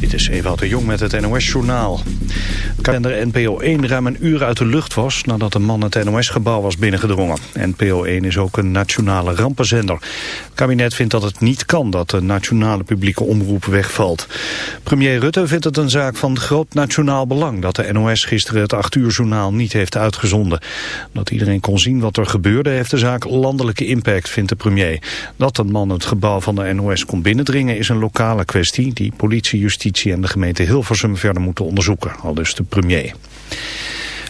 Dit is Ewout de Jong met het NOS-journaal. Kalender NPO 1 ruim een uur uit de lucht was nadat een man het NOS-gebouw was binnengedrongen. NPO 1 is ook een nationale rampenzender. Het kabinet vindt dat het niet kan dat de nationale publieke omroep wegvalt. Premier Rutte vindt het een zaak van groot nationaal belang dat de NOS gisteren het 8 uur journaal niet heeft uitgezonden. Dat iedereen kon zien wat er gebeurde heeft de zaak landelijke impact, vindt de premier. Dat een man het gebouw van de NOS kon binnendringen is een lokale kwestie die politie, justitie en de gemeente Hilversum verder moeten onderzoeken, al dus de premier.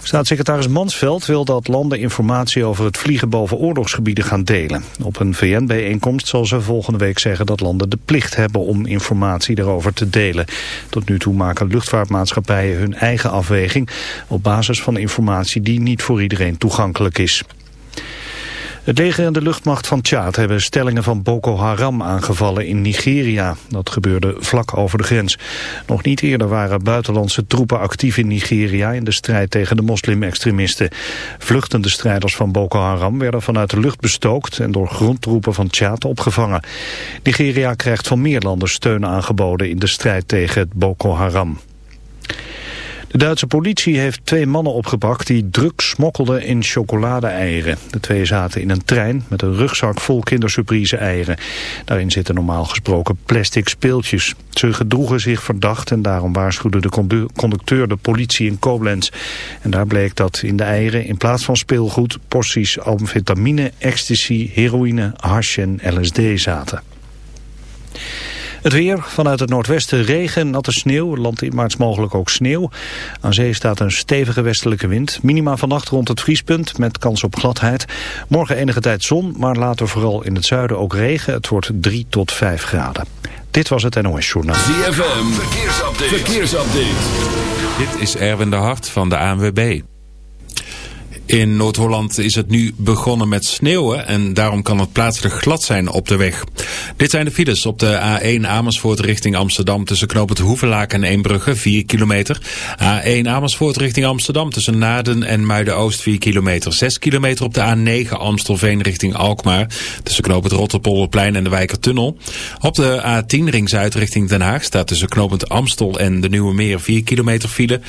Staatssecretaris Mansveld wil dat landen informatie over het vliegen boven oorlogsgebieden gaan delen. Op een VN-bijeenkomst zal ze volgende week zeggen dat landen de plicht hebben om informatie daarover te delen. Tot nu toe maken luchtvaartmaatschappijen hun eigen afweging op basis van informatie die niet voor iedereen toegankelijk is. Het leger en de luchtmacht van Tjaad hebben stellingen van Boko Haram aangevallen in Nigeria. Dat gebeurde vlak over de grens. Nog niet eerder waren buitenlandse troepen actief in Nigeria in de strijd tegen de moslim-extremisten. Vluchtende strijders van Boko Haram werden vanuit de lucht bestookt en door grondtroepen van Tjaad opgevangen. Nigeria krijgt van meer landen steun aangeboden in de strijd tegen het Boko Haram. De Duitse politie heeft twee mannen opgepakt die drugs smokkelden in chocolade-eieren. De twee zaten in een trein met een rugzak vol kindersurprise-eieren. Daarin zitten normaal gesproken plastic speeltjes. Ze gedroegen zich verdacht en daarom waarschuwde de conducteur de politie in Koblenz. En daar bleek dat in de eieren in plaats van speelgoed porties amfetamine, ecstasy, heroïne, hash en LSD zaten. Het weer, vanuit het noordwesten regen, natte sneeuw, landinwaarts mogelijk ook sneeuw. Aan zee staat een stevige westelijke wind. Minima vannacht rond het vriespunt met kans op gladheid. Morgen enige tijd zon, maar later vooral in het zuiden ook regen. Het wordt 3 tot 5 graden. Dit was het NOS Journaal. ZFM, verkeersupdate. verkeersupdate. Dit is Erwin de Hart van de ANWB. In Noord-Holland is het nu begonnen met sneeuwen en daarom kan het plaatselijk glad zijn op de weg. Dit zijn de files op de A1 Amersfoort richting Amsterdam tussen knooppunt Hoevelaak en Eembrugge 4 kilometer. A1 Amersfoort richting Amsterdam tussen Naden en Muiden-Oost 4 kilometer. 6 kilometer op de A9 Amstelveen richting Alkmaar tussen knooppunt Rotterpolderplein en de Wijkertunnel. Op de A10 Ring Zuid richting Den Haag staat tussen knooppunt Amstel en de Nieuwe Meer 4 kilometer file.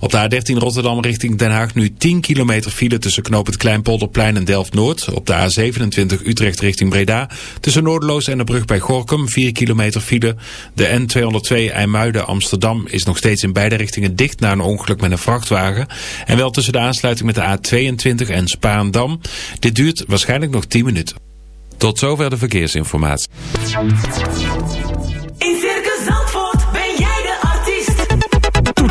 Op de A13 Rotterdam richting Den Haag nu 10 kilometer file tussen knoop het Kleinpolderplein en Delft-Noord. Op de A27 Utrecht richting Breda. Tussen Noordeloos en de brug bij Gorkum 4 kilometer file. De N202 IJmuiden Amsterdam is nog steeds in beide richtingen dicht na een ongeluk met een vrachtwagen. En wel tussen de aansluiting met de A22 en Spaandam. Dit duurt waarschijnlijk nog 10 minuten. Tot zover de verkeersinformatie.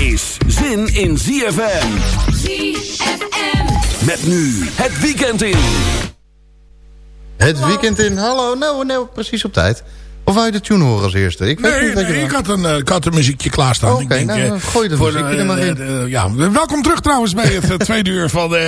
Is zin in ZFM. ZFM. Met nu het weekend in. Het weekend in. Hallo, nou, nou precies op tijd. Of wou je de tune horen als eerste? Ik weet nee, niet nee, ik, had een, ik had een muziekje klaarstaan. Oké, okay, nou, uh, gooi de voor, muziekje er maar in. ja, welkom terug trouwens bij het tweede uur van uh,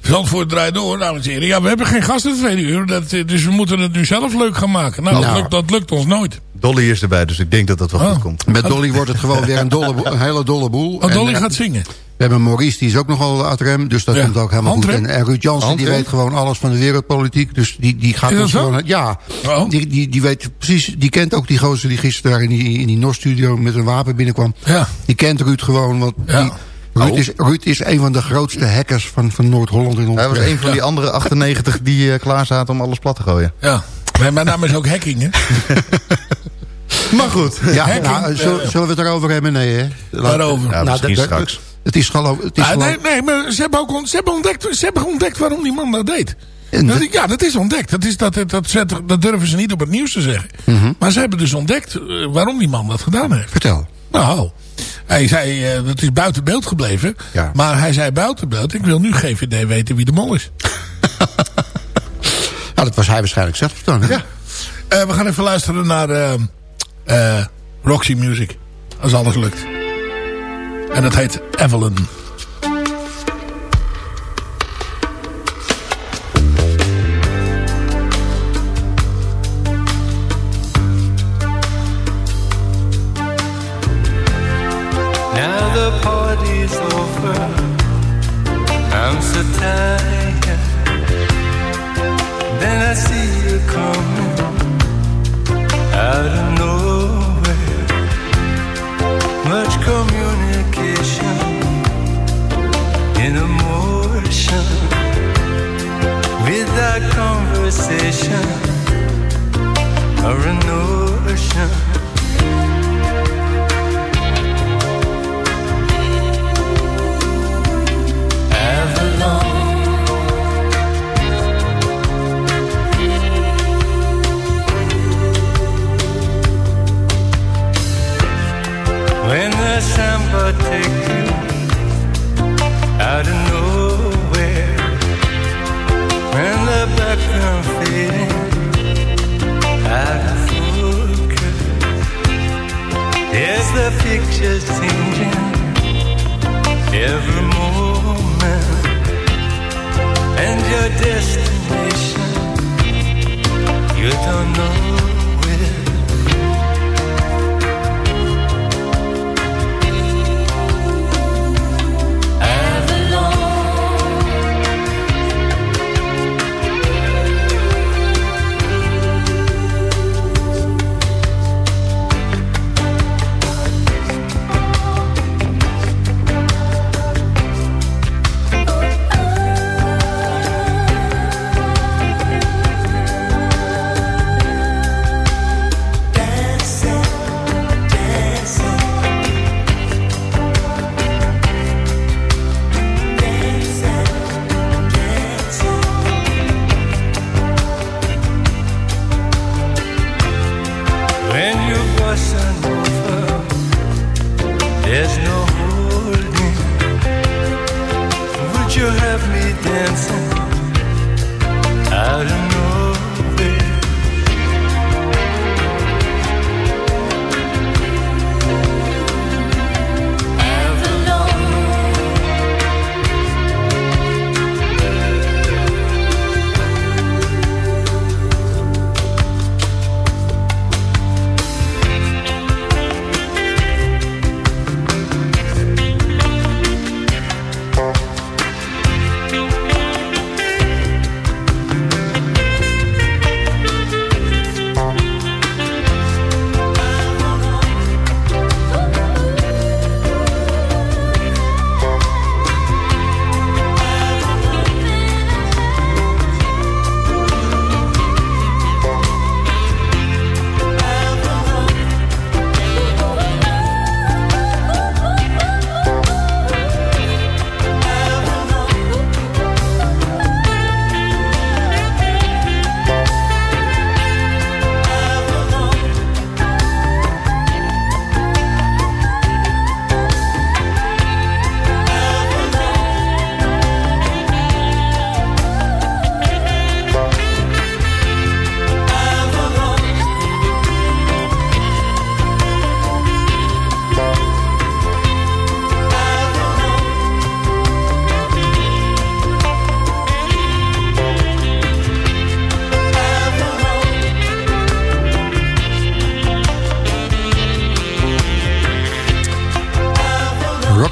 Zandvoort Draai Door, dames en heren. Ja, we hebben geen gast in het tweede uur, dat, dus we moeten het nu zelf leuk gaan maken. Nou, nou. Dat, lukt, dat, lukt, ons nooit. Dolly is erbij, dus ik denk dat dat wel oh. goed komt. Met Dolly wordt het gewoon weer een, dolle, een hele dolle boel. Oh, Dolly en, gaat zingen. We hebben Maurice, die is ook nogal uit rem, dus dat ja. komt ook helemaal Handrem? goed. En, en Ruud Jansen, die weet gewoon alles van de wereldpolitiek. Dus die, die gaat ons gewoon... Ja, oh. die, die, die weet precies, die kent ook die gozer die gisteren daar in die, in die NOS-studio met een wapen binnenkwam. Ja. Die kent Ruud gewoon, want ja. die, Ruud, oh. is, Ruud is een van de grootste hackers van, van Noord-Holland in ons Hij was een van die andere 98 die uh, klaar zaten om alles plat te gooien. Ja, mijn naam is ook hacking, hè? Maar goed. Ja, Hacking, nou, zullen, eh, zullen we het erover hebben? Nee, hè? Waarover? Ja, dat- straks. Het is gewoon... Het is Ah, nee, nee, maar ze hebben ook ont- ze hebben ontdekt, ze hebben ontdekt waarom die man dat deed. En Dat- dat- ja, dat is ontdekt. Dat, is, dat, dat, dat, dat durven ze niet op het nieuws te zeggen. Mhm. Maar ze hebben dus ontdekt eh, waarom die man dat gedaan heeft. Vertel. Nou, hij zei, eh, dat is buiten beeld gebleven. Ja. Maar hij zei buiten beeld, ik wil nu GVD weten wie de mol is. Nou, dat was hij waarschijnlijk zelf dan. hè? Ja. Eh, we gaan even luisteren naar Roxy Music. Als alles lukt. En dat heet Evelyn.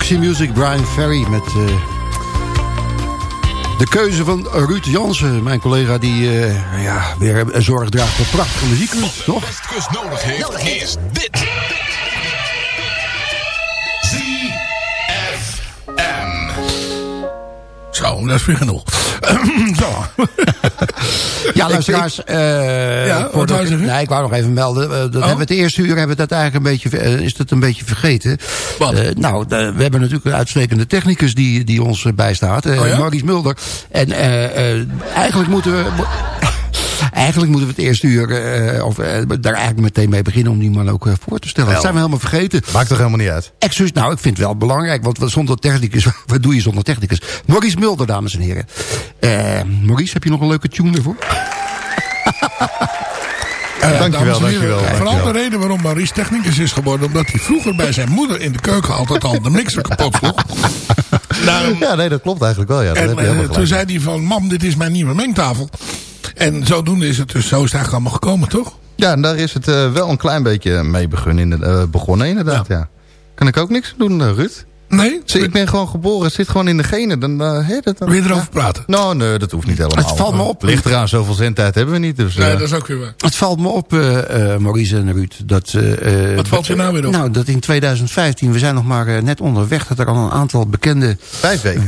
Roxy Music, Brian Ferry met eh, de keuze van Ruud Jansen. Mijn collega die eh, ja, weer zorg draagt voor prachtige muziek, toch? Westkust nodig heeft, is dit. ZFM. Zo, dat is weer genoeg. Zo. Ja, luisteraars. eh, Ja, ik- zeggen? Nee, ik wou nog even melden. eh, dat hebben we het eerste uur hebben we dat eigenlijk een beetje, eh, is dat een beetje vergeten. Wat? Eh, nou, eh, we hebben natuurlijk een uitstekende technicus die, die ons eh, bijstaat. eh Oh ja? Maurice Mulder. En eh, eh, eigenlijk moeten we... Eigenlijk moeten we het eerste uur, eh, of eh, daar eigenlijk meteen mee beginnen om die man ook eh, voor te stellen. Dat zijn we helemaal vergeten. Maakt toch helemaal niet uit. Exus, nou, ik vind het wel belangrijk, want zonder technicus, wat doe je zonder technicus? Maurice Mulder, dames en heren. Eh, Maurice, heb je nog een leuke tune ervoor? Dankjewel, dames en heren, dankjewel, Vooral dankjewel. de reden waarom Maurice technicus is geworden... omdat hij vroeger bij zijn moeder in de keuken altijd al de mixer kapot sloeg. Daarom, Ja, nee, dat klopt eigenlijk wel. Ja, dat en heb je helemaal toen zei hij van... Mam, dit is mijn nieuwe mengtafel. En zodoende is het dus... Zo is het eigenlijk allemaal gekomen, toch? Ja, en daar is het eh, wel een klein beetje mee begonnen, eh, begonnen inderdaad, ja. Kan ik ook niks doen, eh, Ruud? Nee? Zie, ik ben gewoon geboren, het zit gewoon in de genen. Dan, eh, hè, dat, dan, Wil je erover praten? Nou, nee, dat hoeft niet helemaal. Het valt me op. Ligt eraan, zoveel zendtijd hebben we niet. Dus, Nee, eh, dat is ook weer waar. Het valt me op, eh, eh, Maurice en Ruud, dat... eh, eh, Wat valt je nou weer op? Nou, dat in 2015, we zijn nog maar eh, net onderweg... dat er al een aantal bekende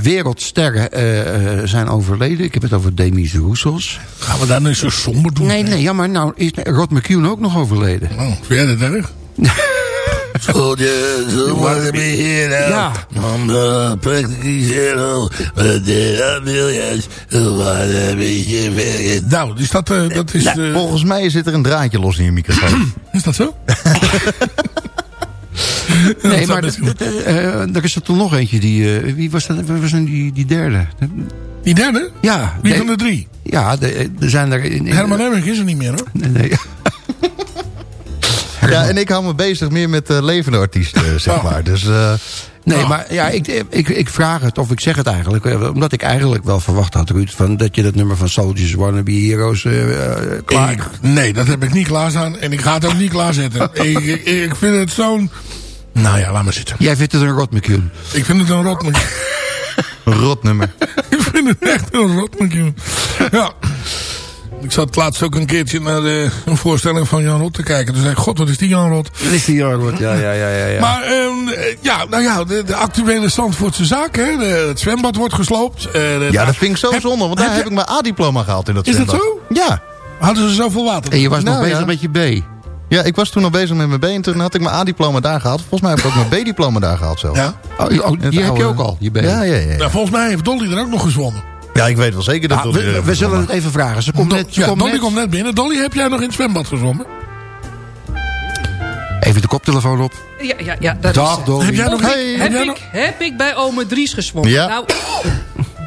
wereldsterren eh, eh, zijn overleden. Ik heb het over Demis Roussos. Gaan we daar nu zo somber doen? Nee, nee, ja, maar nou is Rod McCune ook nog overleden. Oh, vind jij dat erg? Soldiers who want to be here Ja. From the practically zero, but there are millions who want to be here. Nou, is dat, eh, dat is, eh, Volgens mij zit er een draadje los in je microfoon. is dat zo? Nee, maar eh, er is er toch nog eentje die... eh, wie was dat? Wie was nou die, die derde? Die derde? Ja. Wie nee, van de drie? Ja, de- er zijn er... In, in- Herman Emmink is er niet meer hoor. Nee, nee. Ja, en ik hou me bezig meer met eh, levende artiesten, zeg Oh. maar. Dus eh, Nee, Oh. maar ja, ik, ik, ik vraag het, of ik zeg het eigenlijk... eh, omdat ik eigenlijk wel verwacht had, Ruud... Van, dat je dat nummer van Soldiers Wanna Be Heroes eh, eh, klaar... Ik, nee, dat heb ik niet klaarstaan. En ik ga het ook niet klaarzetten. ik, ik, ik vind het zo'n... Nou ja, laat maar zitten. Jij vindt het een Rod McCune. Ik vind het een rot. een rot nummer. ik vind het echt een rot. Ja. Ik zat laatst ook een keertje naar de, een voorstelling van Jan Rot te kijken. Toen zei ik, god, wat is die Jan Rot? Dat is die Rod, ja, ja, ja, ja. ja. Maar ehm, eh, ja, nou ja, de, de actuele Zandvoortse zaak. Hè, de, het zwembad wordt gesloopt. Eh, de- Ja, dat vind ik zo Heb- zonde, want daar heb ik mijn A-diploma gehaald in dat Is dat zwembad. zo? Ja. Hadden ze zoveel water? En je was nog Nou, bezig ja. met je B. Ja, ik was toen al bezig met mijn B en toen had ik mijn A-diploma daar gehaald. Volgens mij heb ik ook mijn B-diploma daar gehaald zelf. Ja? Oh, oh, die heb je ook al, je B. Ja, ja, ja. Nou, volgens mij heeft Dolly er ook nog gezwommen. Ja, ik weet wel zeker dat Ah, Dolly we, heeft we zullen het even vragen. Ze komt Do- net... Ze ja, komt Dolly net- komt net binnen. Dolly, heb jij nog in het zwembad gezwommen? Even de koptelefoon op. Ja, ja, ja. Dat Dag, is, Dolly. Heb jij nog... Hey. heb heb, jij ik, nog- heb ik bij ome Dries gezwommen? Ja. Nou,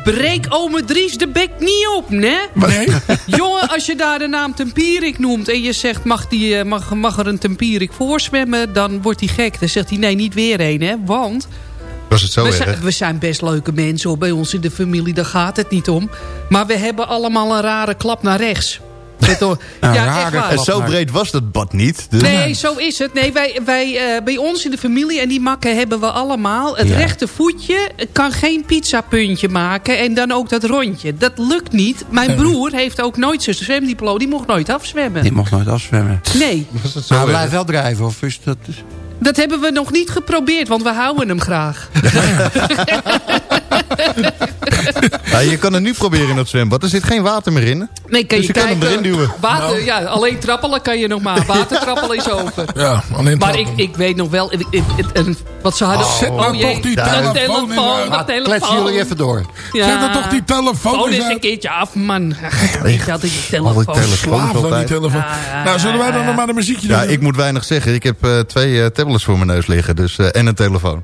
breek ome Dries de bek niet op, né? Nee? Jongen, als je daar de naam Tempierik noemt... en je zegt, mag, die, eh, mag, mag er een Tempierik voorzwemmen... dan wordt hij gek. Dan zegt hij, nee, niet weer een, hè. Want Was het zo we erg? zijn, we zijn best leuke mensen, hoor. Bij ons in de familie, daar gaat het niet om. Maar we hebben allemaal een rare klap naar rechts. Met hoor- Een ja, rare echt waar. En zo breed was dat bad niet. Dus Nee, zo is het. Nee, wij, wij, eh, bij ons in de familie en die makken hebben we allemaal. Het Ja. rechte voetje kan geen pizzapuntje maken. En dan ook dat rondje. Dat lukt niet. Mijn broer heeft ook nooit zijn zwemdiploma. Die mocht nooit afzwemmen. Die mocht nooit afzwemmen. Nee, was het zo Maar blijft wel drijven, of is dat... dat hebben we nog niet geprobeerd. Want we houden hem graag. Ja, je kan het nu proberen in dat zwembad. Er zit geen water meer in. Nee, kan Dus je je kan hem erin duwen. Water, Nou. ja, alleen trappelen kan je nog maar. Watertrappelen is over. Ja, alleen Maar ik, ik weet nog wel... ik- ik- ik- een- wat ze hadden... Zet nou toch die de telefoon in telefoon, de- de telefoon. jullie even door. Ja. Zet er toch die telefoon Oh, eens een keertje af, man. Weet je altijd die telefoon. telefoon. Slaaf aan die altijd. telefoon. Ja, ja, nou, zullen wij dan nog maar een muziekje doen? Ja, ik moet weinig zeggen. Ik heb eh, twee eh, tablets voor mijn neus liggen. Dus, eh, en een telefoon.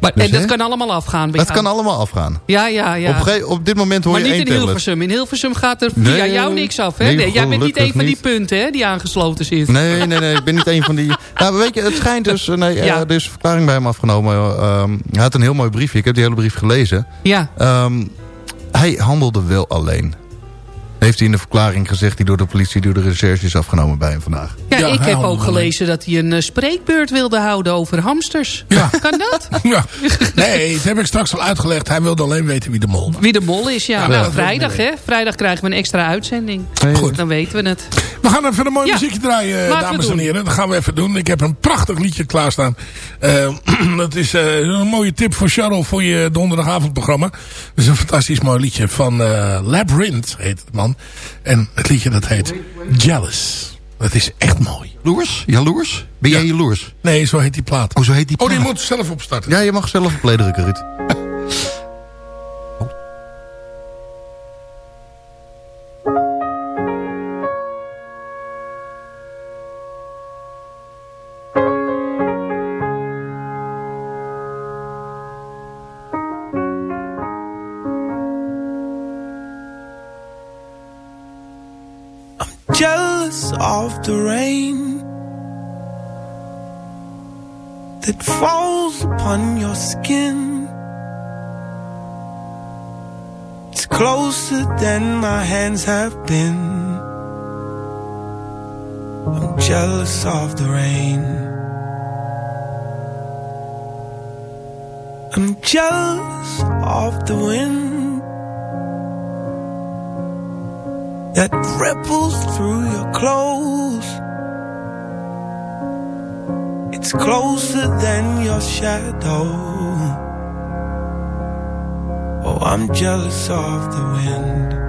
Maar, Dus, en dat hè? kan allemaal afgaan. Dat jou. kan allemaal afgaan. Ja, ja, ja. Op, op dit moment hoor maar je niet één in tablet. Hilversum. In Hilversum gaat er via Nee. jou niks af, hè? Nee, Nee, jij bent niet een van die niet. punten, hè? Die aangesloten zit. Nee, nee, nee. Ik ben niet een van die... Nou, weet je, het schijnt dus... eh, Nee, eh, Ja. er is een verklaring bij hem afgenomen. Ehm, hij had een heel mooi briefje. Ik heb die hele brief gelezen. Ja. Ehm, hij handelde wel alleen. Heeft hij in de verklaring gezegd die door de politie, door de recherche is afgenomen bij hem vandaag. Ja, Ja, ik heb ook gelezen dat hij een eh, spreekbeurt wilde houden over hamsters. Ja. Kan dat? Ja. Nee, dat heb ik straks al uitgelegd. Hij wilde alleen weten wie de mol was. Wie de mol is, ja. Ja, nou, vrijdag, hè? Vrijdag krijgen we een extra uitzending. Goed. Dan weten we het. We gaan even een mooi Ja. muziekje draaien, Laten dames en heren. Dat gaan we even doen. Ik heb een prachtig liedje klaarstaan. Eh, dat is eh, een mooie tip voor Charles voor je donderdagavondprogramma. Dat is een fantastisch mooi liedje van eh Labyrinth, heet het man. En het liedje dat heet Jealous. Dat is echt mooi. Jaloers? Jaloers? Ben jij jaloers? Nee, zo heet die plaat. Oh, zo heet die Oh, die plaat. moet zelf opstarten. Ja, je mag zelf op drukken, Ruud. Upon your skin. It's closer than my hands have been. I'm jealous of the rain. I'm jealous of the wind. that ripples through your clothes. It's closer than your shadow. Oh, I'm jealous of the wind.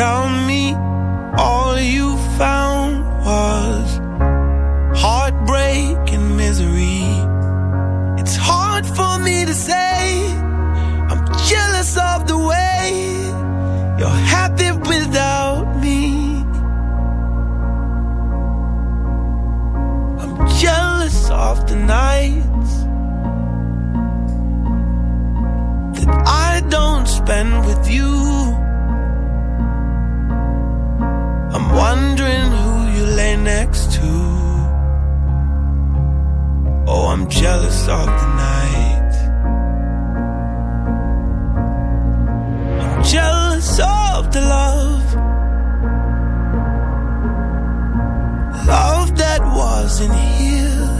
Tell me all you found was heartbreak and misery. It's hard for me to say. I'm jealous of the way you're happy without me. I'm jealous of the nights that I don't spend with you. Next to. Oh, I'm jealous of the night. I'm jealous of the love. Love that wasn't here.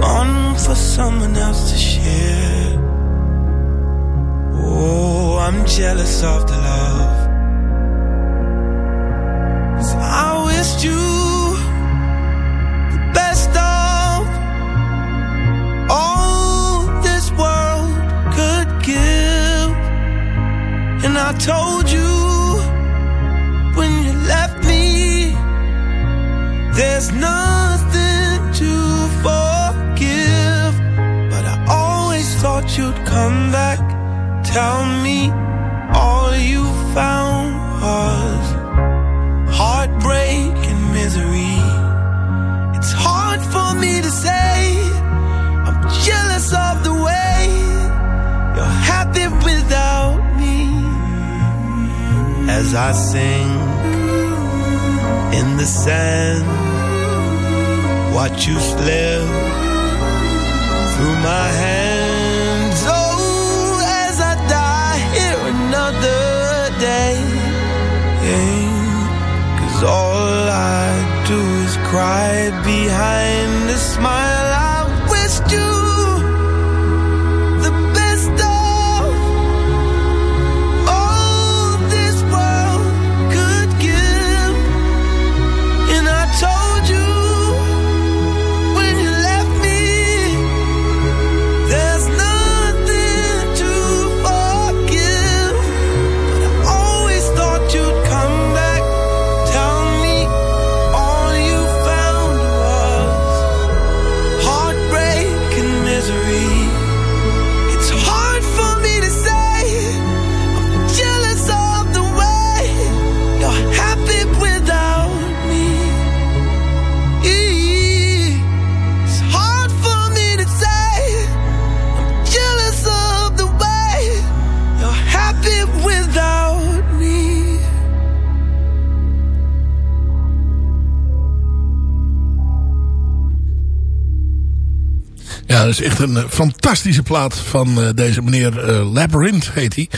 Gone for someone else to share. Oh, I'm jealous of the love. You the best of all this world could give. And I told you when you left me. There's nothing to forgive, but I always thought you'd come back. Tell me all you found as I sing in the sand. Watch you slip through my hands. Oh, as I die here another day. Cause all I do is cry behind a smile. Echt een eh, fantastische plaat van eh, deze meneer eh, Labyrinth heet hij.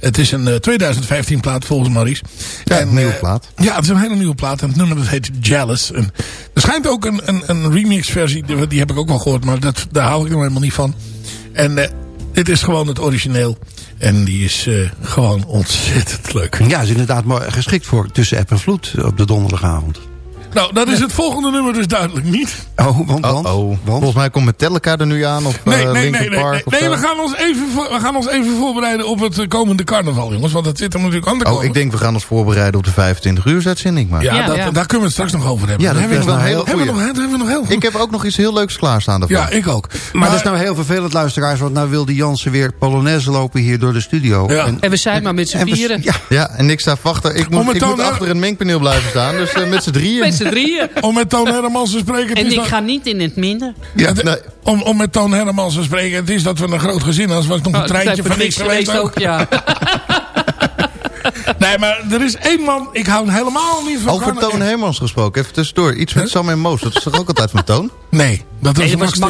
Het is een eh, 2015 plaat volgens Maurice. Ja, een nieuwe plaat. Ja, het is een hele nieuwe plaat. En het nummer dat heet Jealous. En er schijnt ook een, een, een remix versie. Die, die heb ik ook al gehoord. Maar dat, daar hou ik nog helemaal niet van. En dit is gewoon het origineel. En die is gewoon ontzettend leuk. Ja, is inderdaad mooi geschikt voor tussen app en vloed op de donderdagavond. Nou, dat is het volgende nummer dus duidelijk niet. Oh, want, Oh, want, oh. Volgens mij komt Metallica er nu aan. Of Nee, eh, nee, nee, Linkin nee, Park nee, of we, gaan ons even, we gaan ons even voorbereiden op het eh, komende carnaval, jongens. Want dat zit er natuurlijk aan te komen. Oh, ik denk we gaan ons voorbereiden op de 25 uur uitzending. Maar. Ja, Ja, dat, ja. daar kunnen we het straks nog over hebben. Ja, dat hebben is we wel nog heel, hebben we nog, hebben we nog heel goed. Ik heb ook nog iets heel leuks klaarstaan daarvoor. Ja, ik ook. Maar, dat is nou heel vervelend, luisteraars. Want nou wil die Jansen weer Polonaise lopen hier door de studio. Ja. En we zijn maar met z'n vieren. Ja, Ja, en ik sta achter. Ik moet, ik moet achter een mengpaneel blijven staan. Dus eh, met z'n drieën. Met z'n drieën. om met Toon Hermans te spreken... het En ik dat- ga niet in het midden. Ja, Nee. om, om met Toon Hermans te spreken, het is dat we een groot gezin als was nog een Oh, treintje van niks geweest ook. ja. Nee, maar er is één man, ik hou helemaal niet van Over Toon Hermans gesproken. Even tussendoor. Iets met Sam en Moos. Dat is toch ook altijd van Toon? Nee, dat was, Nee, Max de.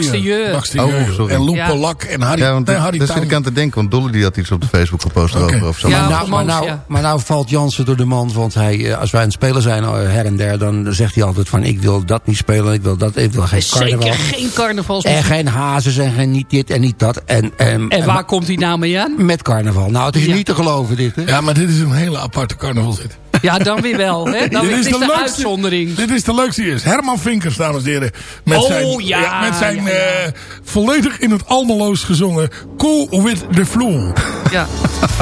Max de Oh, sorry. En Loep Ja. Polak en Harry, Ja, want nee, daar Harry daar zit ik aan te denken. Want Dolly die had iets op de Facebook gepost erover. Of zo. Ja. maar, nou, maar, nou, maar nou valt Jansen door de mand. Want hij, eh, als wij aan het spelen zijn eh, her en der... dan zegt hij altijd van ik wil dat niet spelen. Ik wil dat ik wil geen carnaval. Zeker geen carnavalsmuziek. En geen hazes en geen niet dit en niet dat. En, en, En waar komt hij nou mee aan? Met carnaval. Nou, het is Ja. niet te geloven dit, hè? Ja, maar dit is een hele aparte carnavalzit. Ja, dan weer wel. Hè? Dan Dit is, is de, de leukste- uitzondering. Dit is de leukste is. Herman Vinkers, dames en heren. Met Oh, zijn, ja, met zijn ja, ja. eh, volledig in het Almeloos gezongen Cool with the. Ja,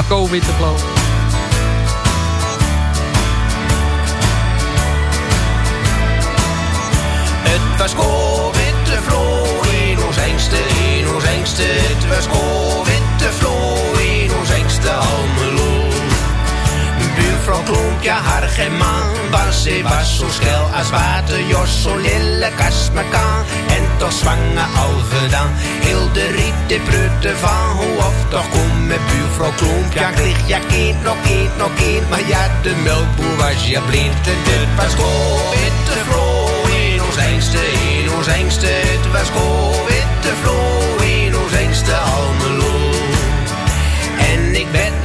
go with the flow. Het was witte Flo in ons engste, in ons engste. Het was witte Klompje, haar geen man, was ze was zo schel als water. Jos, zo lille kast me kan, en toch zwanger alve dan. Heel de riet, de prutte van, hoe of toch kom met buurvrouw Klompje. Ja, kreeg ja kind, nog kind, nog kind, maar ja, de melkboer was ja blind. En dit was witte Flo in ons engste, in ons engste. Het was witte Flo in ons engste Almelo.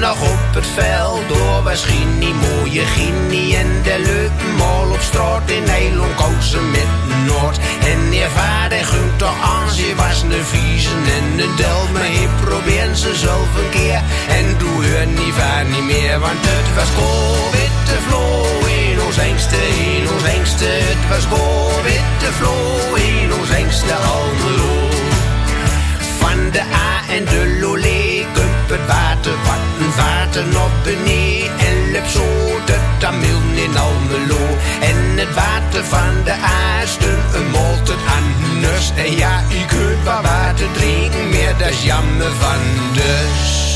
Nog op het veld door was mooie Ginny en de leuke mol op straat in Nederland kozen met Noord. En je vader gunt toch ze was een viezen en een del, maar probeer ze zelf een keer. En doe haar niet vaar niet meer, want het was witte Flo in ons engste, in ons engste. Het was witte Flo een water op beneden. En lep zo de Tamil in Almelo. En het water van de stond een molt het anders. En ja, ik kunt wat water drinken, meer dat is jammer van dus.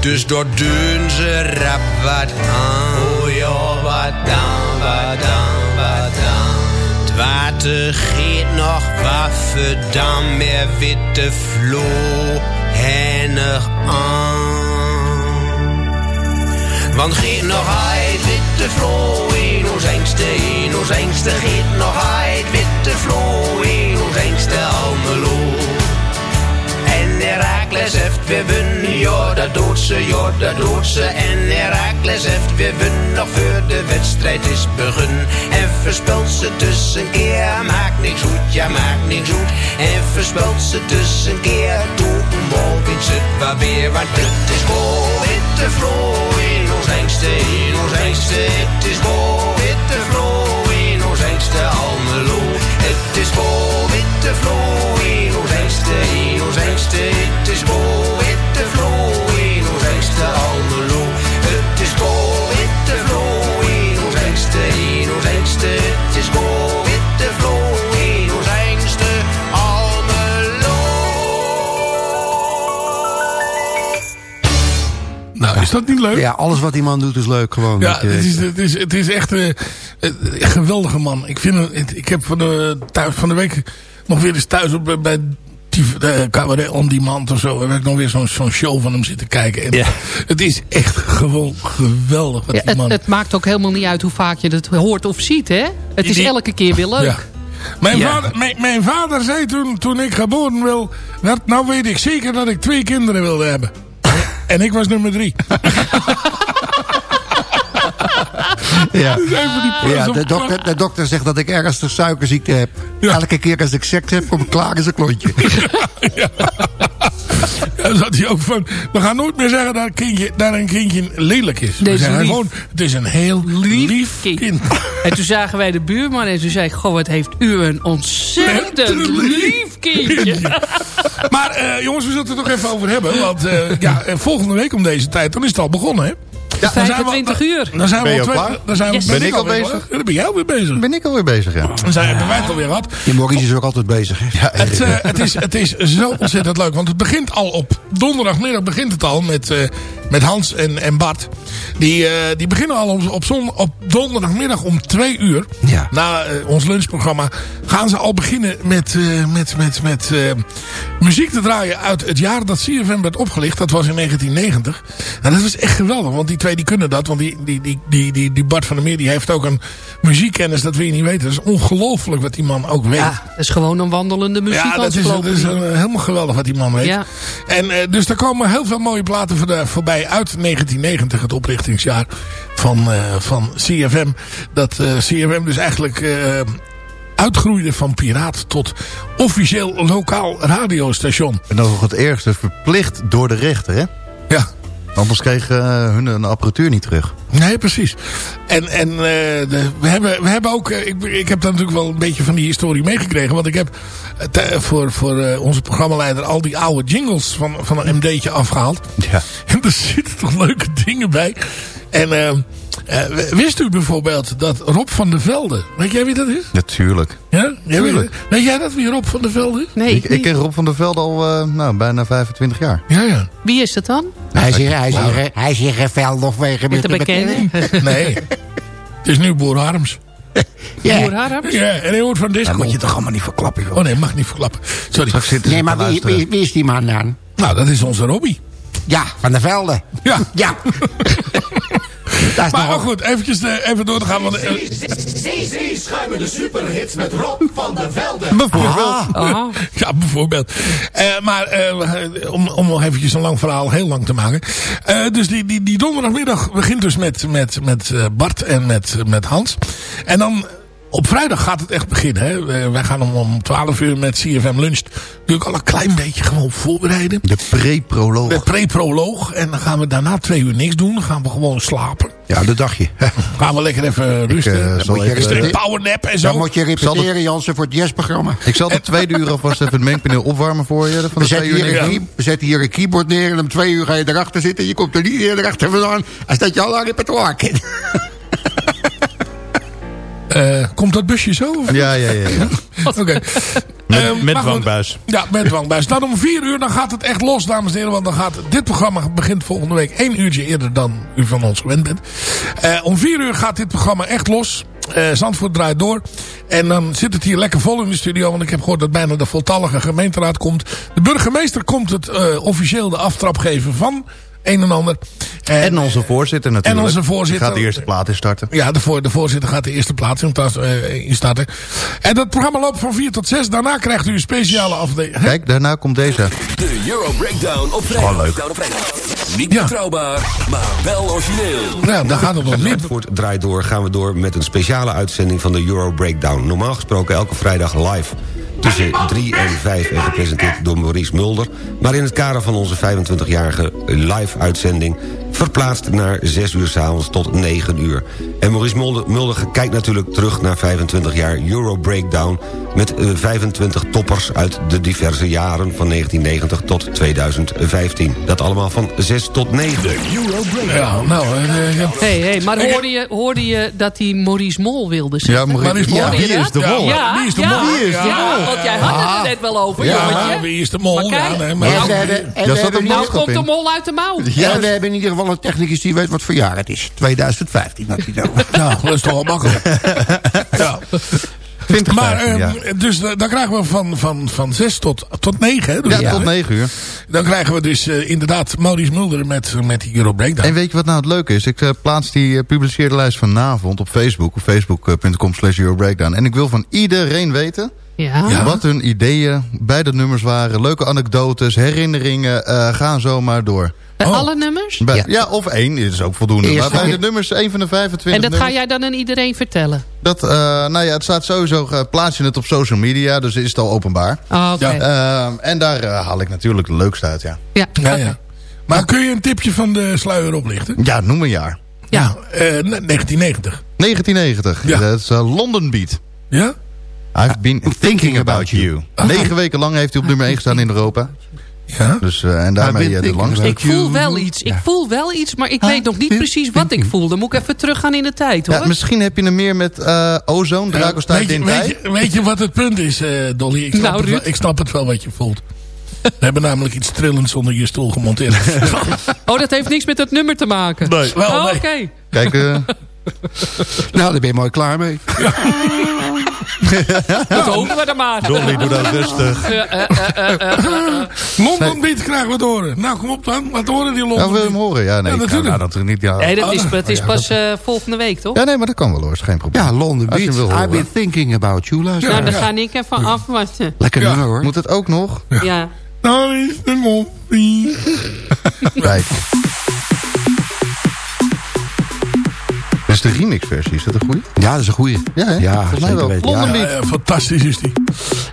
Dus door doen ze rap wat aan. Oh ja, wat dan, wat dan, wat dan. Het water geeft nog waffen, dan meer witte vlo hennig aan. Want geet nog uit witte vlo in ons engste, in ons engste. Geet nog uit witte vlo in ons engste Almelo. En Herakles heeft weer wun, ja dat doet ze, ja dat doet ze. En Herakles heeft weer wun, nog voor de wedstrijd is begun. En verspelt ze tussenkeer, maakt niks goed, ja maakt niks goed. En verspelt ze tussenkeer, toen bal wint ze het weer. Want het is goal, witte ons engste, in ons engste. Het is goal, witte vlo in ons engste Almelo. Het is goal, witte vlo in ons engste, in ons engste. Het is goal, witte vlo in ons engste Almelo. Het is goal, witte vlo in ons engste, in ons engste. Nou, is dat niet leuk? Ja, alles wat die man doet is leuk gewoon. Ja, je- het is, het is, het is echt eh, een geweldige man. Ik, vind, hem- het- ik heb van de, thuis, van de week nog weer eens thuis op, bij- die, eh, Cabaret On Demand of zo. Heb ik nog weer zo'n zo'n show van hem zitten kijken. En Ja. Het is echt gewoon geweldig wat Ja, die het, man... het maakt ook helemaal niet uit hoe vaak je het hoort of ziet, hè? Het is Die- elke keer weer leuk. Ja. Mijn, Ja. vader, mijn, mijn vader zei toen, toen ik geboren wil, werd, nou weet ik zeker dat ik twee kinderen wilde hebben. En ik was nummer drie. Ja. Dus Ja, de dokter, de dokter zegt dat ik ernstig suikerziekte heb. Elke keer als ik seks heb, kom ik klaar als een klontje. Ja, zat hij ook van, we gaan nooit meer zeggen dat een kindje, dat een kindje lelijk is. We zeggen gewoon, het is een heel lief, kind. En toen zagen wij de buurman en toen zei ik... Goh, wat heeft u een ontzettend lief kindje. Maar eh, jongens, we zullen het er toch even over hebben. Want eh, ja, eh, volgende week om deze tijd, dan is het al begonnen, hè? Dan zijn we- 25 uur. Dan zijn we Ben je al klaar? Dan zijn we, Yes. ben, Ben ik al alweer bezig? Ja, dan ben jij alweer bezig. Ben ik alweer bezig, ja. Dan zijn, hebben wij het alweer gehad. Die Maurice is ook altijd bezig. Hè? ja Het, eh, het, is, het is zo ontzettend leuk. Want het begint al op donderdagmiddag begint het al met, eh, met Hans en, en Bart. Die, eh, die beginnen al op, op, zon, op donderdagmiddag om twee uur. Ja. Na ons lunchprogramma gaan ze al beginnen met, eh, met, met, met eh, muziek te draaien uit het jaar dat CFM werd opgelicht. Dat was in 1990. En dat was echt geweldig. Want die twee die kunnen dat. Want die, die, die, die, die, die Bart van der Meer die heeft ook een muziekkennis. Dat wil je niet weten. Dat is ongelooflijk wat die man ook weet. Ja, dat is gewoon een wandelende Ja, dat is, dat is helemaal geweldig wat die man weet. Ja. En eh, dus er komen heel veel mooie platen voor de- voorbij uit 1990, het oprichtingsjaar van, eh, van CFM. Dat eh, CFM dus eigenlijk eh, uitgroeide van piraat tot officieel lokaal radiostation. En dan nog het ergste, verplicht door de rechter, hè? Anders kregen eh, hun een apparatuur niet terug. Nee, precies. En, en eh, de, we, hebben, we hebben ook... eh, Ik, ik heb daar natuurlijk wel een beetje van die historie meegekregen. Want ik heb te- voor, voor onze programmaleider al die oude jingles van, van een MD'tje afgehaald. Ja. En er zitten toch leuke dingen bij. En eh, eh, wist u bijvoorbeeld dat Rob van der Velde... Weet jij wie dat is? Natuurlijk. Ja? Jij weet, Tuurlijk. weet jij dat wie Rob van der Velde is? Nee, Ik, ik ken Rob van der Velde al eh, nou, bijna 25 jaar. Ja, ja. wie is het dan? Hij is hier, hij is hier, hij is hier geveld wegen Met de? Nee. Het is nu Boer Harms. Ja. Boer Harms? Ja, en hij hoort van disco. Dat moet je toch allemaal niet verklappen, joh. Oh nee, mag niet verklappen. Sorry. Nee, maar wie, wie, wie is die man dan? Nou, dat is onze Robbie. Ja, Van der Velde. Ja. Ja. Maar nog oh, goed, eventjes eh, even door te gaan. Want, CC schuimen de superhits met Rob van der Velde. Bijvoorbeeld. Aha. ja, bijvoorbeeld. Eh, maar eh, om, om nog eventjes een lang verhaal heel lang te maken. Eh, dus die, die, die donderdagmiddag begint dus met, met, met Bart en met, met Hans. En dan op vrijdag gaat het echt beginnen. Hè. Eh, wij gaan om, om 12 uur met CFM Lunch natuurlijk al een klein beetje gewoon voorbereiden. De pre-proloog. De pre-proloog. En dan gaan we daarna twee uur niks doen. Dan gaan we gewoon slapen. Ja, dat dacht je. Gaan we lekker even rusten. eh, zal Dan even- er een powernap en zo. Dan moet je repeteren, Jansen, voor het jazzprogramma. Ik zal de tweede uur alvast even het mengpaneel opwarmen voor je. Van We zetten, uur. hier een key- we zetten hier een keyboard neer en om twee uur ga je erachter zitten. Je komt er niet meer erachter vandaan als dat je al een repertoire kent. Eh, komt dat busje zo? Of? Ja, ja, ja. ja. Oké. Met, Ehm, met maar goed. dwangbuis. Ja, met dwangbuis. Dan om vier uur dan gaat het echt los, dames en heren. Want dan gaat dit programma begint volgende week één uurtje eerder dan u van ons gewend bent. Eh, om vier uur gaat dit programma echt los. Eh, Zandvoort draait door. En dan zit het hier lekker vol in de studio. Want ik heb gehoord dat bijna de voltallige gemeenteraad komt. De burgemeester komt het eh, officieel de aftrap geven van een en ander. En onze voorzitter natuurlijk. En onze voorzitter. Die gaat de eerste plaat instarten. Ja, de, voor, de voorzitter gaat de eerste plaats in, uh, instarten. En dat programma loopt van 4 tot 6. Daarna krijgt u een speciale afdeling. Kijk, daarna komt deze. De Euro Breakdown op vrijdag. Gewoon leuk. Niet betrouwbaar, maar wel origineel. Ja, daar gaat het om. Niet. Zandvoort draait door, gaan we door met een speciale uitzending van de Euro Breakdown. Normaal gesproken elke vrijdag live tussen 3 en 5 en gepresenteerd door Maurice Mulder. Maar in het kader van onze 25-jarige live-uitzending... verplaatst naar 6 uur s'avonds tot 9 uur. En Maurice Mulder, Mulder kijkt natuurlijk terug naar 25 jaar Euro Breakdown... met eh, 25 toppers uit de diverse jaren van 1990 tot 2015. Dat allemaal van 6 tot 9. Ja, nou... eh, ja. Hey, hey, maar hoorde je, hoorde je dat hij Maurice Mol wilde zeggen? Ja, Maurice, Maurice Mol. ja, wie is de mol? Ja, Wie is de ja, mol? Wie is de ja, mol? want jij had het er net wel over, Ja, jongetje. wie is de mol? Maar Ja, kijk, nee, maar En nou, we hebben, en Ja, we zat hebben, Nou komt de mol uit de mouw. en we hebben in ieder geval een technicus die weet wat voor jaar het is. 2015 had hij over. nou, dat is toch wel makkelijk. ja. 20, Maar, 15, ehm, ja. dus eh, dan krijgen we van, van, van 6 tot, tot 9. Hè, Dus Ja, tot 9 uur. Dan krijgen we dus eh, inderdaad Maurice Mulder met, met die Euro Breakdown. En weet je wat nou het leuke is? Ik eh, plaats die eh, publiceerde lijst vanavond op Facebook. Op facebook.com slash Eurobreakdown. En ik wil van iedereen weten... Ja. Wat hun ideeën bij de nummers waren. Leuke anekdotes, herinneringen. eh gaan zomaar door. Bij alle nummers? Bij- ja. of één is ook voldoende. Eerst maar bij de nummers, één van de 25 En dat ga jij dan aan iedereen vertellen? Dat, eh, nou ja, het staat sowieso, eh, plaats je het op social media. Dus is het al openbaar. Oh, oké. Ehm, en daar eh, haal ik natuurlijk de leukste uit, ja. Ja, Ja, ja. Maar kun je een tipje van de sluier oplichten? Ja, noem een jaar. Ja. eh, ne- 1990. 1990. Ja. Dat is eh, London Beat. Ja? I've been thinking about you. Negen weken lang heeft hij op nummer 1 gestaan in Europa. Ja. Dus, eh, en daarmee been eh, de thinking langste. Ik voel wel iets. Ik voel wel iets, maar ik weet nog niet precies wat ik voel. Dan moet ik even teruggaan in de tijd, hoor. Ja, misschien heb je hem meer met eh Ozone, Drago Style weet, je, weet, weet je wat het punt is, eh, Dolly? Ik snap, Nou, het wel, ik snap het wel wat je voelt. We hebben namelijk iets trillends onder je stoel gemonteerd. Oh, dat heeft niks met het nummer te maken. Nee. Wel, Oh, nee. oké. Kijk, eh, Nou, daar ben je mooi klaar mee. Dat hopen we dan maar. Dolly, doe dat rustig. London Beat krijgen we het horen. Nou, kom op dan. Laat horen die London Ja, wil je hem horen? Ja, nee, Ja, natuurlijk. nou, dat niet. Ja. Nee, dat is, Oh, het is ja, pas eh, volgende week, toch? ja, nee, maar dat kan wel hoor, is geen probleem. Ja, London Beat. I've been thinking about you, luister. Nou, dan ja. ga ik even afwachten. Lekker Ja. nummer hoor. Moet het ook nog? Ja. Nou is de. Kijk. Is de remix-versie, is dat een goeie? Ja, dat is een goeie. Ja, hè? Ja, Volgens mij zeker wel. weten. London Ja. Beat. Ja, ja, fantastisch is die.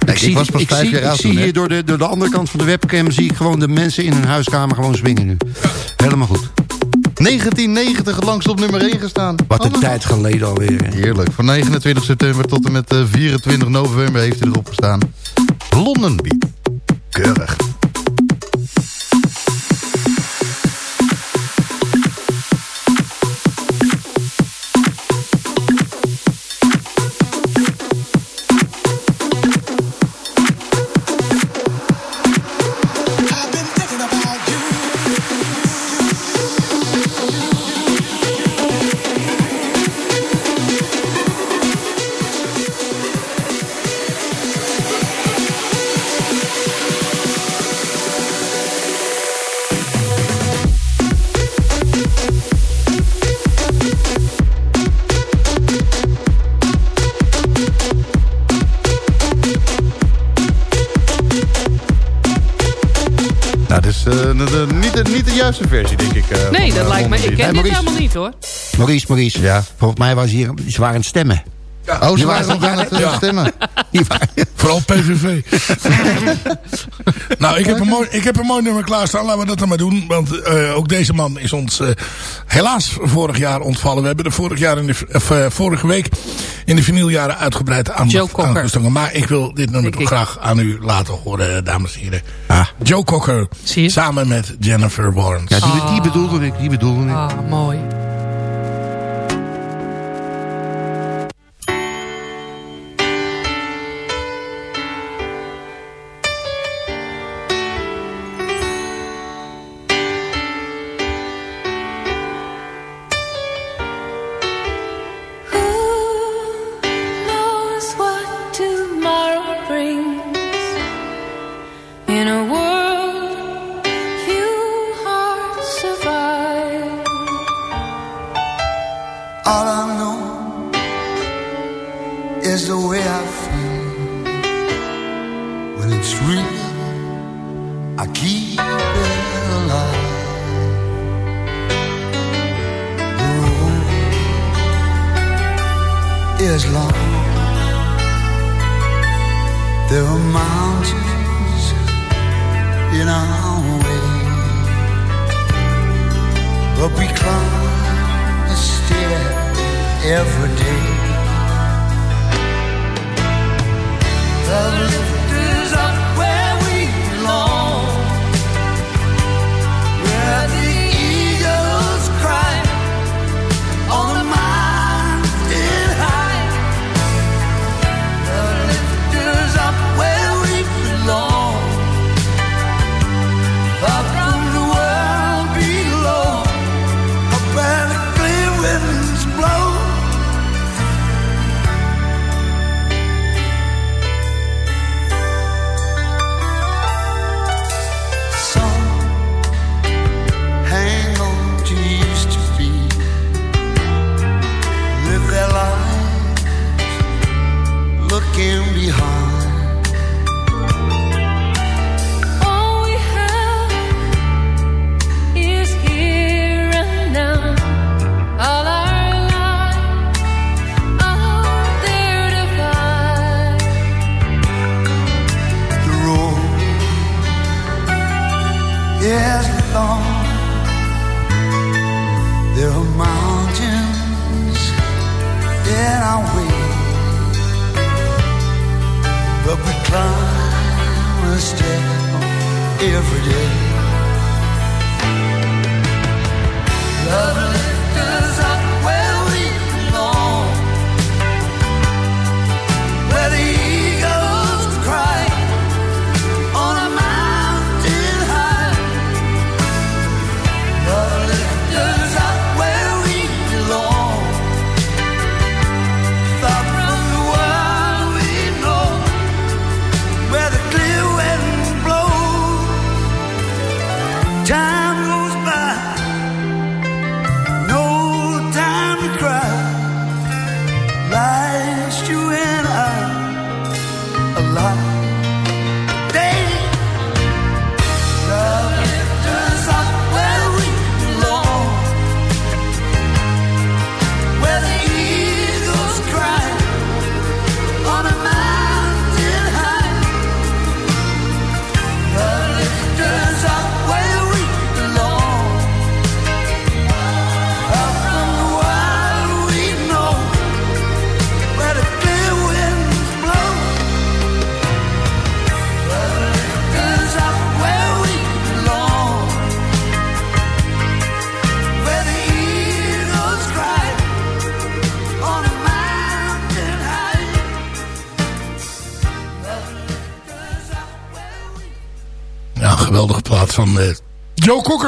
Ik zie, was pas ik vijf zie, jaar ik oud zie toen, hè? hier door de, door de andere kant van de webcam... zie ik gewoon de mensen in hun huiskamer gewoon swingen nu. Helemaal goed. 1990 het langst op nummer 1 gestaan. Wat een Oh, tijd geleden alweer. hè. Heerlijk. Van 29 september tot en met eh, 24 november heeft hij erop gestaan. London Beat. Keurig. Denk ik. eh, Nee, van, dat eh, lijkt me... Ik ken Hey, dit helemaal niet, hoor. Maurice, Maurice. Ja. Volgens mij was hier, ze waren aan het stemmen. Oh, ze waren waren- nog aan het eh, stemmen. Die waren- Vooral PVV. nou, ik heb, een mooi, ik heb een mooi nummer klaarstaan. Laten we dat dan maar doen. Want eh, ook deze man is ons eh, helaas vorig jaar ontvallen. We hebben er vorig jaar in de, of, eh, vorige week in de vinyljaren uitgebreid aan, aangestoken. Maar ik wil dit nummer toch graag aan u laten horen, dames en heren. Ah. Joe Cocker. Samen met Jennifer Warnes. Ja, die, die bedoelde ik, die bedoelde ik. Ah, mooi. Our way, but we climb a stair every day. The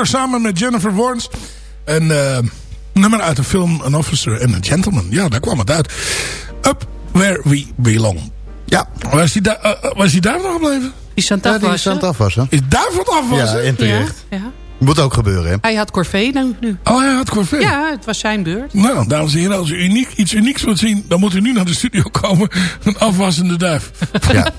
Samen met Jennifer Warnes. Een eh, nummer uit de film An Officer and a Gentleman. Ja, daar kwam het uit. Up Where We Belong. Ja. Was hij, daar, eh, eh, was hij daar nog gebleven? Is aan het Ja, die is aan het afwassen. Is daar van het Ja, en terecht. Ja, ja. Moet ook gebeuren, hè? Hij had corvée nu. nu. Oh, hij had corvée. Ja, het was zijn beurt. Nou, dames en heren, als u uniek, iets unieks wilt zien... dan moet u nu naar de studio komen. Een afwassende duif. Ja.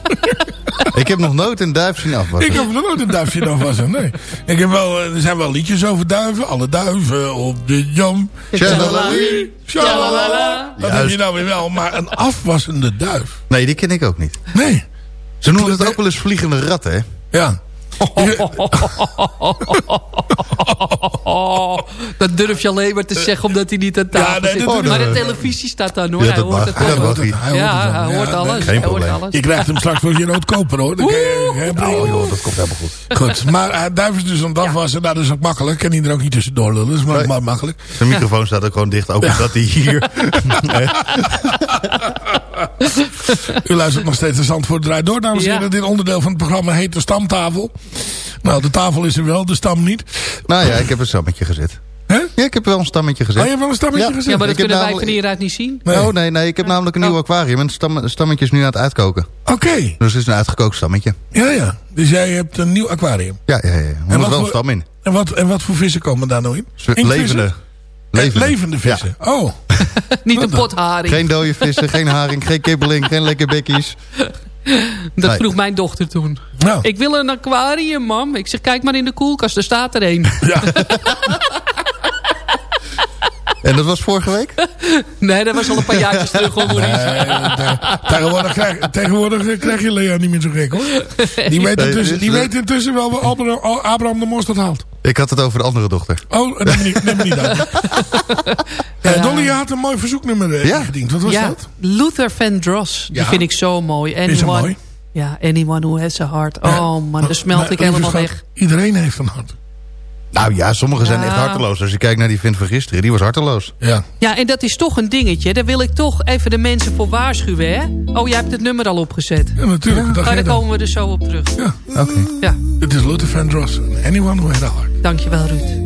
Ik heb nog nooit een duif zien afwassen. Ik heb nog nooit een duif zien afwassen, nee. Ik heb wel, eh, er zijn wel liedjes over duiven. Alle duiven op de jam. Tjalalalie, Tjalalala. Dat heb je nou weer wel. Maar een afwassende duif. Nee, die ken ik ook niet. Nee. Ze noemen het ook wel eens vliegende ratten, hè? Ja. Dat durf je alleen maar te zeggen omdat hij niet aan tafel Ja, nee, zit. maar de televisie staat dan hoor. Ja, hij hoort mag. het Ja, mag. Hij hoort het alles. geen hij hoort probleem. alles. Je krijgt hem straks voor je rood koper hoor. Dan je, Oh joh, dat komt helemaal goed. Goed, maar uh, duif is dus aan het afwassen. Nou, dat is ook makkelijk. Hij er ook niet tussendoor lullen. Dat is maar, maar makkelijk. Zijn microfoon staat ook gewoon dicht, ook omdat hij hier... U luistert nog steeds de Zandvoort draait door, dames en Ja. heren. Dit onderdeel van het programma heet de stamtafel. Nou, de tafel is er wel, de stam niet. nou ja, ik heb een stammetje gezet. Hè? Ja, ik heb wel een stammetje gezet. Oh, je hebt wel een stammetje Ja. gezet? Ja, maar dat Ik kunnen wij namelijk- van hieruit niet zien. Nee. Oh nee, nee, ik heb namelijk een nieuw aquarium. En het stam, het stammetje is nu aan het uitkoken. Oké, Dus het is een uitgekookt stammetje. ja, ja. Dus jij hebt een nieuw aquarium. Ja, ja, ja. Er wat moet wel een voor- stam in. En wat, en wat voor vissen komen daar nou in? Inktvissen? Levende. Eh, Levende. Levende vissen. Oh, Niet een potharing. Geen dode vissen, geen haring, geen kibbeling, geen lekker bekkies. Dat Nee. vroeg mijn dochter toen. nou. Ik wil een aquarium, mam. Ik zeg, kijk maar in de koelkast, er staat er een. Ja. En dat was vorige week? Nee, dat was al een paar jaartjes terug, hoor, tegenwoordig, krijg, tegenwoordig eh, krijg je Lea niet meer zo gek hoor. Die weet intussen, die eh, weet intussen wel waar Abraham, Abraham de Mosterd haalt. Ik had het over de andere dochter. Oh, neem me niet, neem me niet uit. Ja, Ja. Dolly had een mooi verzoeknummer eh, Ja. ingediend. Wat was Ja, dat? Luther Vandross. Die Ja. vind ik zo mooi. Is Anyone, mooi? Ja, anyone who has a heart. Ja. Oh man, daar smelt Maar, ik helemaal schat, weg. Iedereen heeft een hart. Nou ja, sommigen zijn Ja. echt harteloos. Als je kijkt naar die vent van gisteren, die was harteloos. Ja. Ja, en dat is toch een dingetje. Daar wil ik toch even de mensen voor waarschuwen, hè? Oh, jij hebt het nummer al opgezet. Ja, natuurlijk. jij daar dan. komen we er zo op terug. Ja. Oké. Ja, Het is Luther Vandross. Anyone who had a heart. dankjewel Ruud.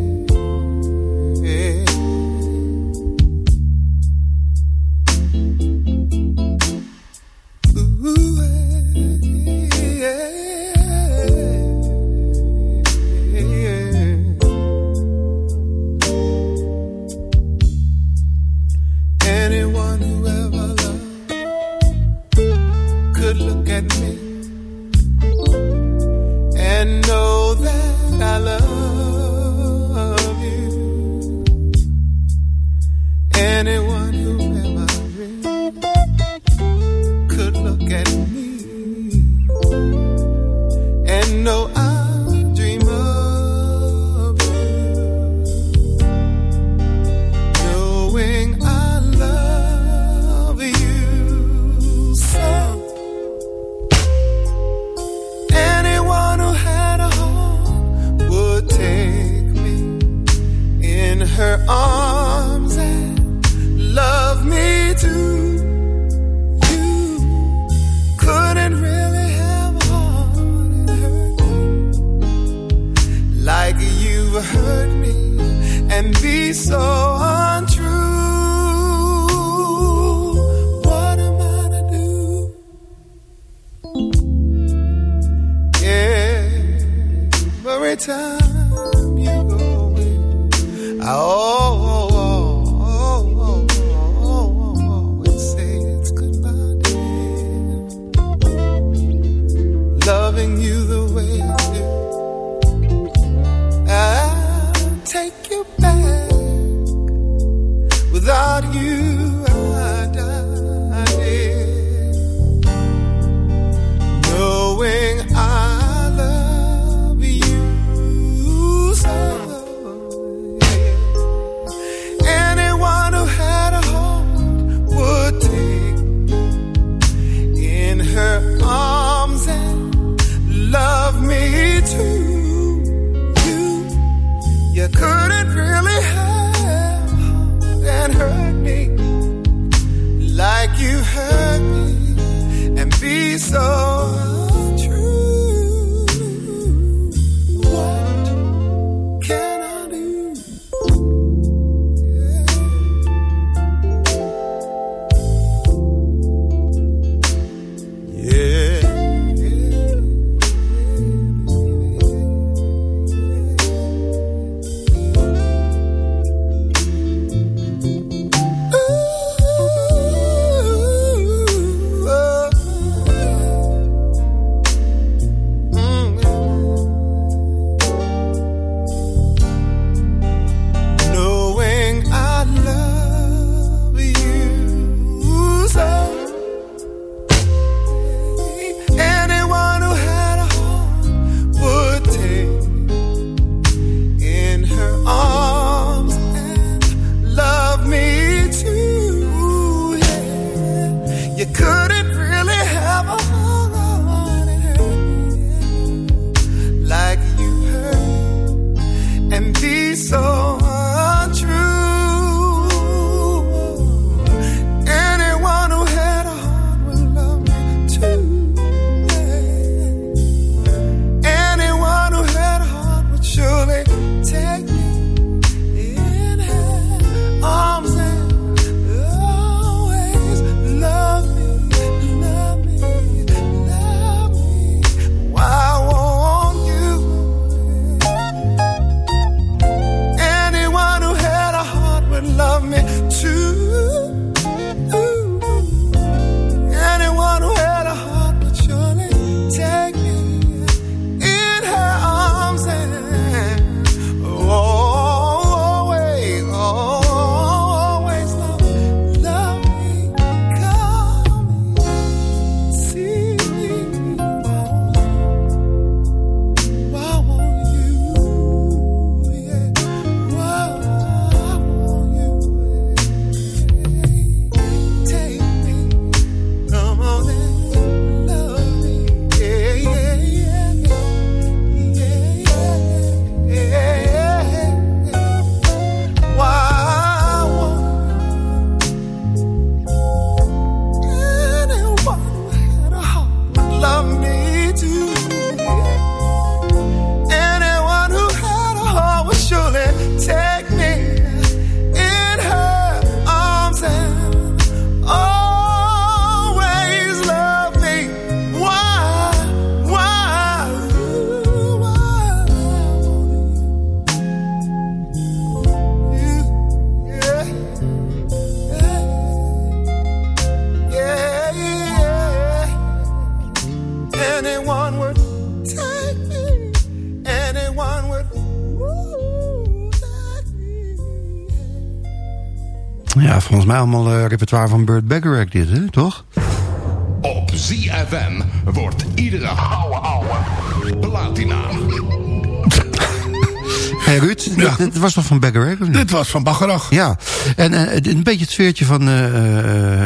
volgens mij allemaal eh, repertoire van Burt Bacharach dit, hè? toch? Op ZFM wordt iedere ouwe ouwe platina. Hey Ruud, ja. dit, was toch van Bacharach? Dit was van Bacharach. Ja, en eh, een beetje het sfeertje van uh,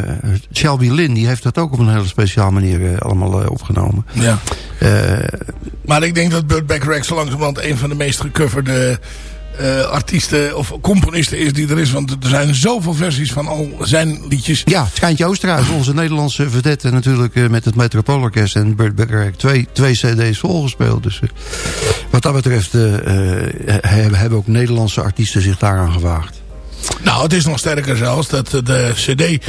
Shelby Lynn... die heeft dat ook op een hele speciaal manier allemaal opgenomen. Ja. maar ik denk dat Burt Bacharach zo langzamerhand... een van de meest gecoverde eh, artiesten of componisten is die er is. Want er zijn zoveel versies van al zijn liedjes. Ja, Schijntje Oosterhuis, onze Nederlandse vedette natuurlijk eh, met het Metropoolorkest en Burt Bacharach. Twee, twee cd's volgespeeld. Dus eh, wat dat betreft hebben, hebben ook Nederlandse artiesten zich daaraan gewaagd. Nou, het is nog sterker zelfs. Dat de cd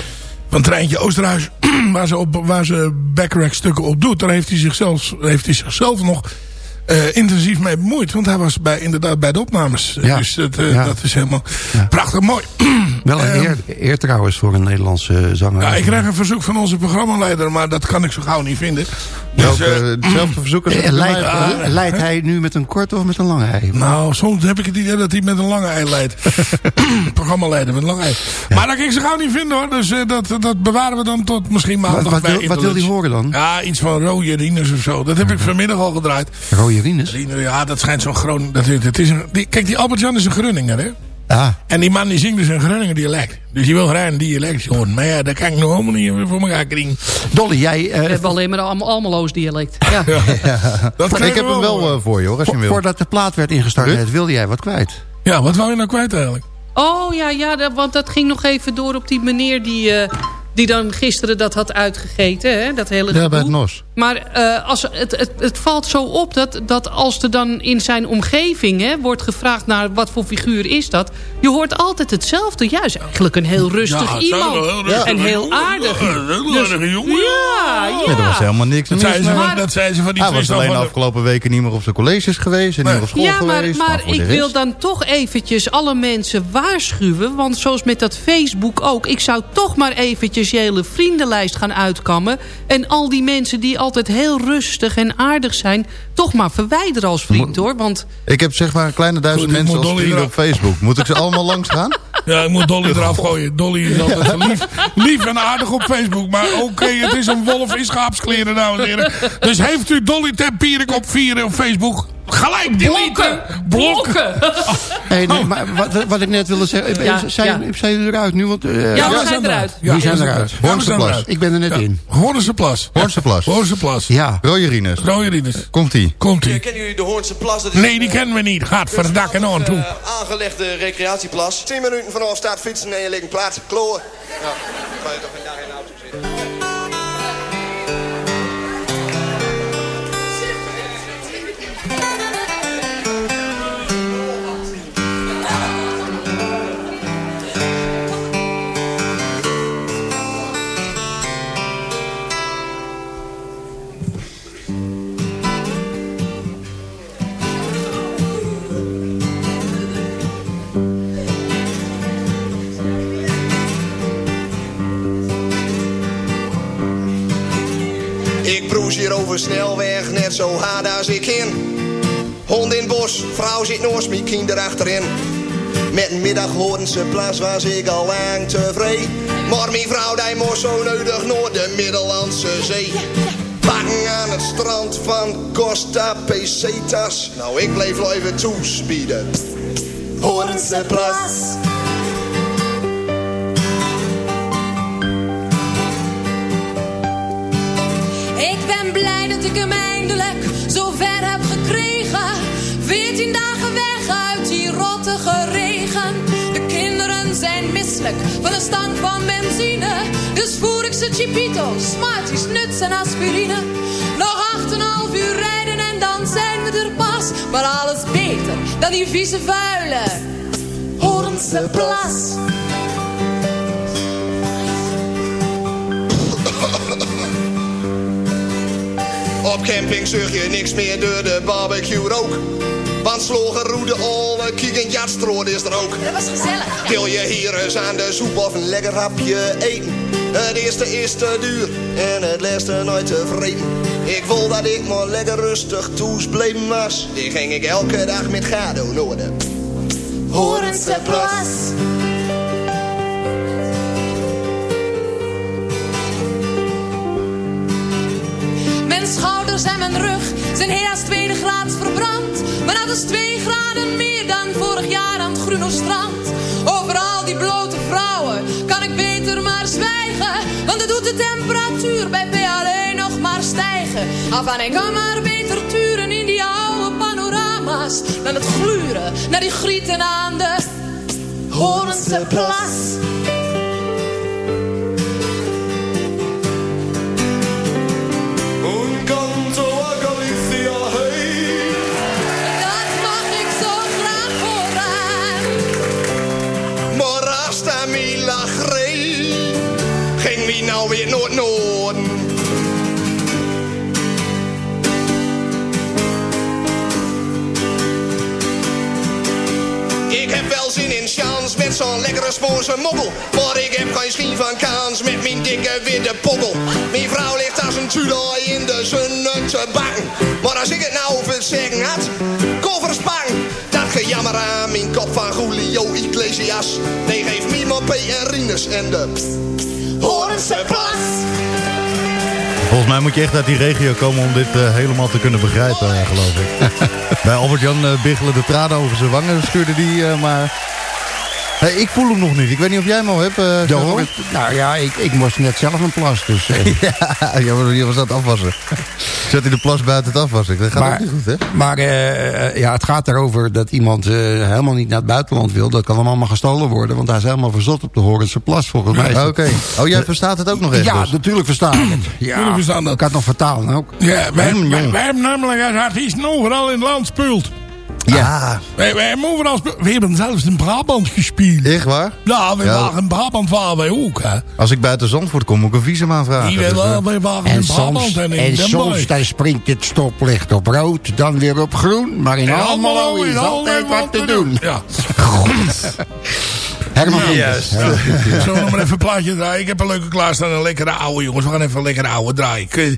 van Treintje Oosterhuis, waar ze, op, waar ze Bacharach stukken op doet... daar heeft hij zichzelf, heeft hij zichzelf nog eh, intensief mee bemoeid. Want hij was bij, inderdaad bij de opnames. Ja. Dus dat, eh, Ja. dat is helemaal prachtig mooi. Wel een Ehm, eer, eer trouwens voor een Nederlandse zanger. Ja, ik krijg een verzoek van onze programmaleider, maar dat kan ik zo gauw niet vinden. Dus, eh, hetzelfde verzoek als Eh, leidt, eh, leidt hij nu met een korte of met een lange ei? Nou, soms heb ik het idee dat hij met een lange ei leidt. Programmaleider met een lange ei. Maar dat kan ik zo gauw niet vinden hoor. Dus eh, dat, dat bewaren we dan tot misschien maandag Wat- wat bij wil- wat wil hij horen dan? Ja, iets van rode Rines of zo. Dat heb ik vanmiddag al gedraaid. Rode Ja, dat schijnt zo'n Groningen. Dat, dat is een, die, kijk, die Albert Jan is een Groninger hè. Ah, En die man die zingt dus een Groninger dialect. Dus die wil graag een dialect horen. Maar ja, dat kan ik nog helemaal niet voor elkaar krijgen. Dolly, jij... We hebben alleen maar een Almeloos dialect. Ja. Dat ik heb hem wel eh, voor je hoor, als je wil. voordat de plaat werd ingestart, net, wilde jij wat kwijt? Ja, wat wou je nou kwijt eigenlijk? Oh ja, ja want dat ging nog even door op die meneer die, eh, die dan gisteren dat had uitgegeten. Hè, dat hele Ja, bij het NOS. Maar eh, als, het, het, het valt zo op dat, dat als er dan in zijn omgeving hè, wordt gevraagd naar wat voor figuur is dat. Je hoort altijd hetzelfde. Ja, is eigenlijk een heel rustig Ja, iemand. wel heel rustig. En heel aardig. een heel Dus- aardige jongen. Ja, ja. Er was helemaal niks Dat zijn ze van, dat zijn ze van die Hij was alleen de afgelopen weken niet meer op zijn colleges geweest en niet meer op school Ja, maar, geweest. maar de ik rest- wil dan toch eventjes alle mensen waarschuwen. Want zoals met dat Facebook ook. Ik zou toch maar eventjes hele vriendenlijst gaan uitkammen. En al die mensen die altijd heel rustig en aardig zijn... toch maar verwijderen als vriend hoor. Want Ik heb zeg maar een kleine duizend Goed, mensen als vrienden op. Facebook. Moet ik ze allemaal langs gaan? Ja, ik moet Dolly eraf gooien. Dolly is altijd lief, lief en aardig op Facebook. Maar oké, het is een wolf in schaapskleren, dames en heren. Dus heeft u Dolly Tempierik op vieren op Facebook? Gelijk deleten. blokken! Blokken. Hey, nee, maar wat, wat ik net wilde zeggen, Ja, eh, zijn, ja. zijn jullie eruit nu? Want, eh, Ja, we we zijn eruit. Ja, Die zijn we eruit. We Hoornse Plas. ik ben er net Ja. in. Hoornse Plas. Hoornse Plas. Hoornse Plas. Ja. Rode Rines. Rode Rinus. Komt-ie. Komt-ie. Kennen jullie de Hoornse Plas? Dat is Nee, die eh, kennen we niet. Gaat voor de dak en aan toe. eh, aangelegde recreatieplas. 10 minuten vanaf staat fietsen en je ligt een plaats. Kloor. Ja, kan je toch Ik broes hier over snelweg, net zo hard als ik in. Hond in bos, vrouw zit naast me, kind erachterin. Met een middaghoornse plas was ik al lang tevreden. Maar mijn vrouw die moest zo nodig naar de Middellandse Zee. Bakken aan het strand van Costa Pesetas. Nou, ik bleef even toespieden. Hoornse plas. Dat ik hem eindelijk zo ver heb gekregen. 14 dagen weg uit die rottige regen. De kinderen zijn misselijk van de stank van benzine. Dus voer ik ze chipito's, smarties, nuts en aspirine. Nog 8,5 uur rijden en dan zijn we er pas. Maar alles beter dan die vieze vuile Hoornse plas. Camping zug je niks meer door de barbecue rook. Want slogen roede alle kiek en jatstrood is er ook. Dat was gezellig. Wil je hier eens aan de soep of een lekker hapje eten? Het eerste is te duur en het laatste nooit tevreden. Ik wil dat ik maar lekker rustig toes bleef was. Die ging ik elke dag met Gado de Hoornse plas. Mijn schouders en mijn rug zijn helaas tweede graads verbrand. Maar dat is twee graden meer dan vorig jaar aan het Grunostrand. Over al die blote vrouwen kan ik beter maar zwijgen. Want het doet de temperatuur bij alleen nog maar stijgen. Af en ik kan maar beter turen in die oude panorama's. Naar het gluren, naar die grieten aan de Horense plas. Nou weer noord noorden. Ik heb wel zin in chance met zo'n lekkere smoorse mobbel. Maar ik heb geen schijn van kans met mijn dikke witte poppel. Mijn vrouw ligt als een tudor in de zon te bang. Maar als ik het nou over zeggen had, kofferspang. Dat gejammer aan mijn kop van Julio Iglesias. Nee, geef me maar P en en de Horense plas. Volgens mij moet je echt uit die regio komen om dit eh, helemaal te kunnen begrijpen, eh, geloof ik. Bij Albert-Jan uh, biggelen de tranen over zijn wangen, stuurde die, eh, maar... Hey, ik voel hem nog niet. Ik weet niet of jij hem al hebt. eh, Ja, hoor. Nou ja, ik, ik moest net zelf een plas. Dus, eh, ja, ja, was dat afwassen. Zet hij de plas buiten het afwassen. Dat gaat maar ook niet goed, hè? maar eh, eh, ja, het gaat erover dat iemand eh, helemaal niet naar het buitenland wil. Dat kan hem allemaal gestolen worden. Want hij is helemaal verzot op de Horense plas, volgens mij. dat- Oké. Oh, jij verstaat het ook nog echt Ja, dus? natuurlijk verstaan ik het. Ja, Jullie verstaan dat. Ik kan het nog vertalen ook. Ja, wij, wij, hebben namelijk als artiesten overal in het land speeld. Ja. Wij, wij overal speeld. We hebben zelfs in Brabant gespeeld. Echt waar? Ja, we Ja. waren in Brabant waren wij ook, hè. Als ik buiten Zandvoort kom, moet ik een visum aanvragen. Wij, Dus, eh, wij waren En in Brabant soms, en in en Den soms dan springt het stoplicht op rood, dan weer op groen. Maar in Almelo is in altijd wat te doen. Ja. Herman Vinkers. Juist. Vinkers. Zullen we nog maar even een plaatje draaien? Ik heb een leuke klaarstaan. Een lekkere oude, jongens. We gaan even een lekkere oude draaien. Kun je-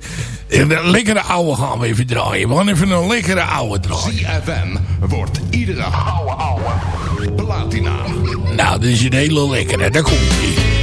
Een lekkere oude gaan we even draaien. We gaan even een lekkere oude draaien. CFM wordt iedere ouwe ouwe platina. Nou, dit is een hele lekkere. Daar komt ie.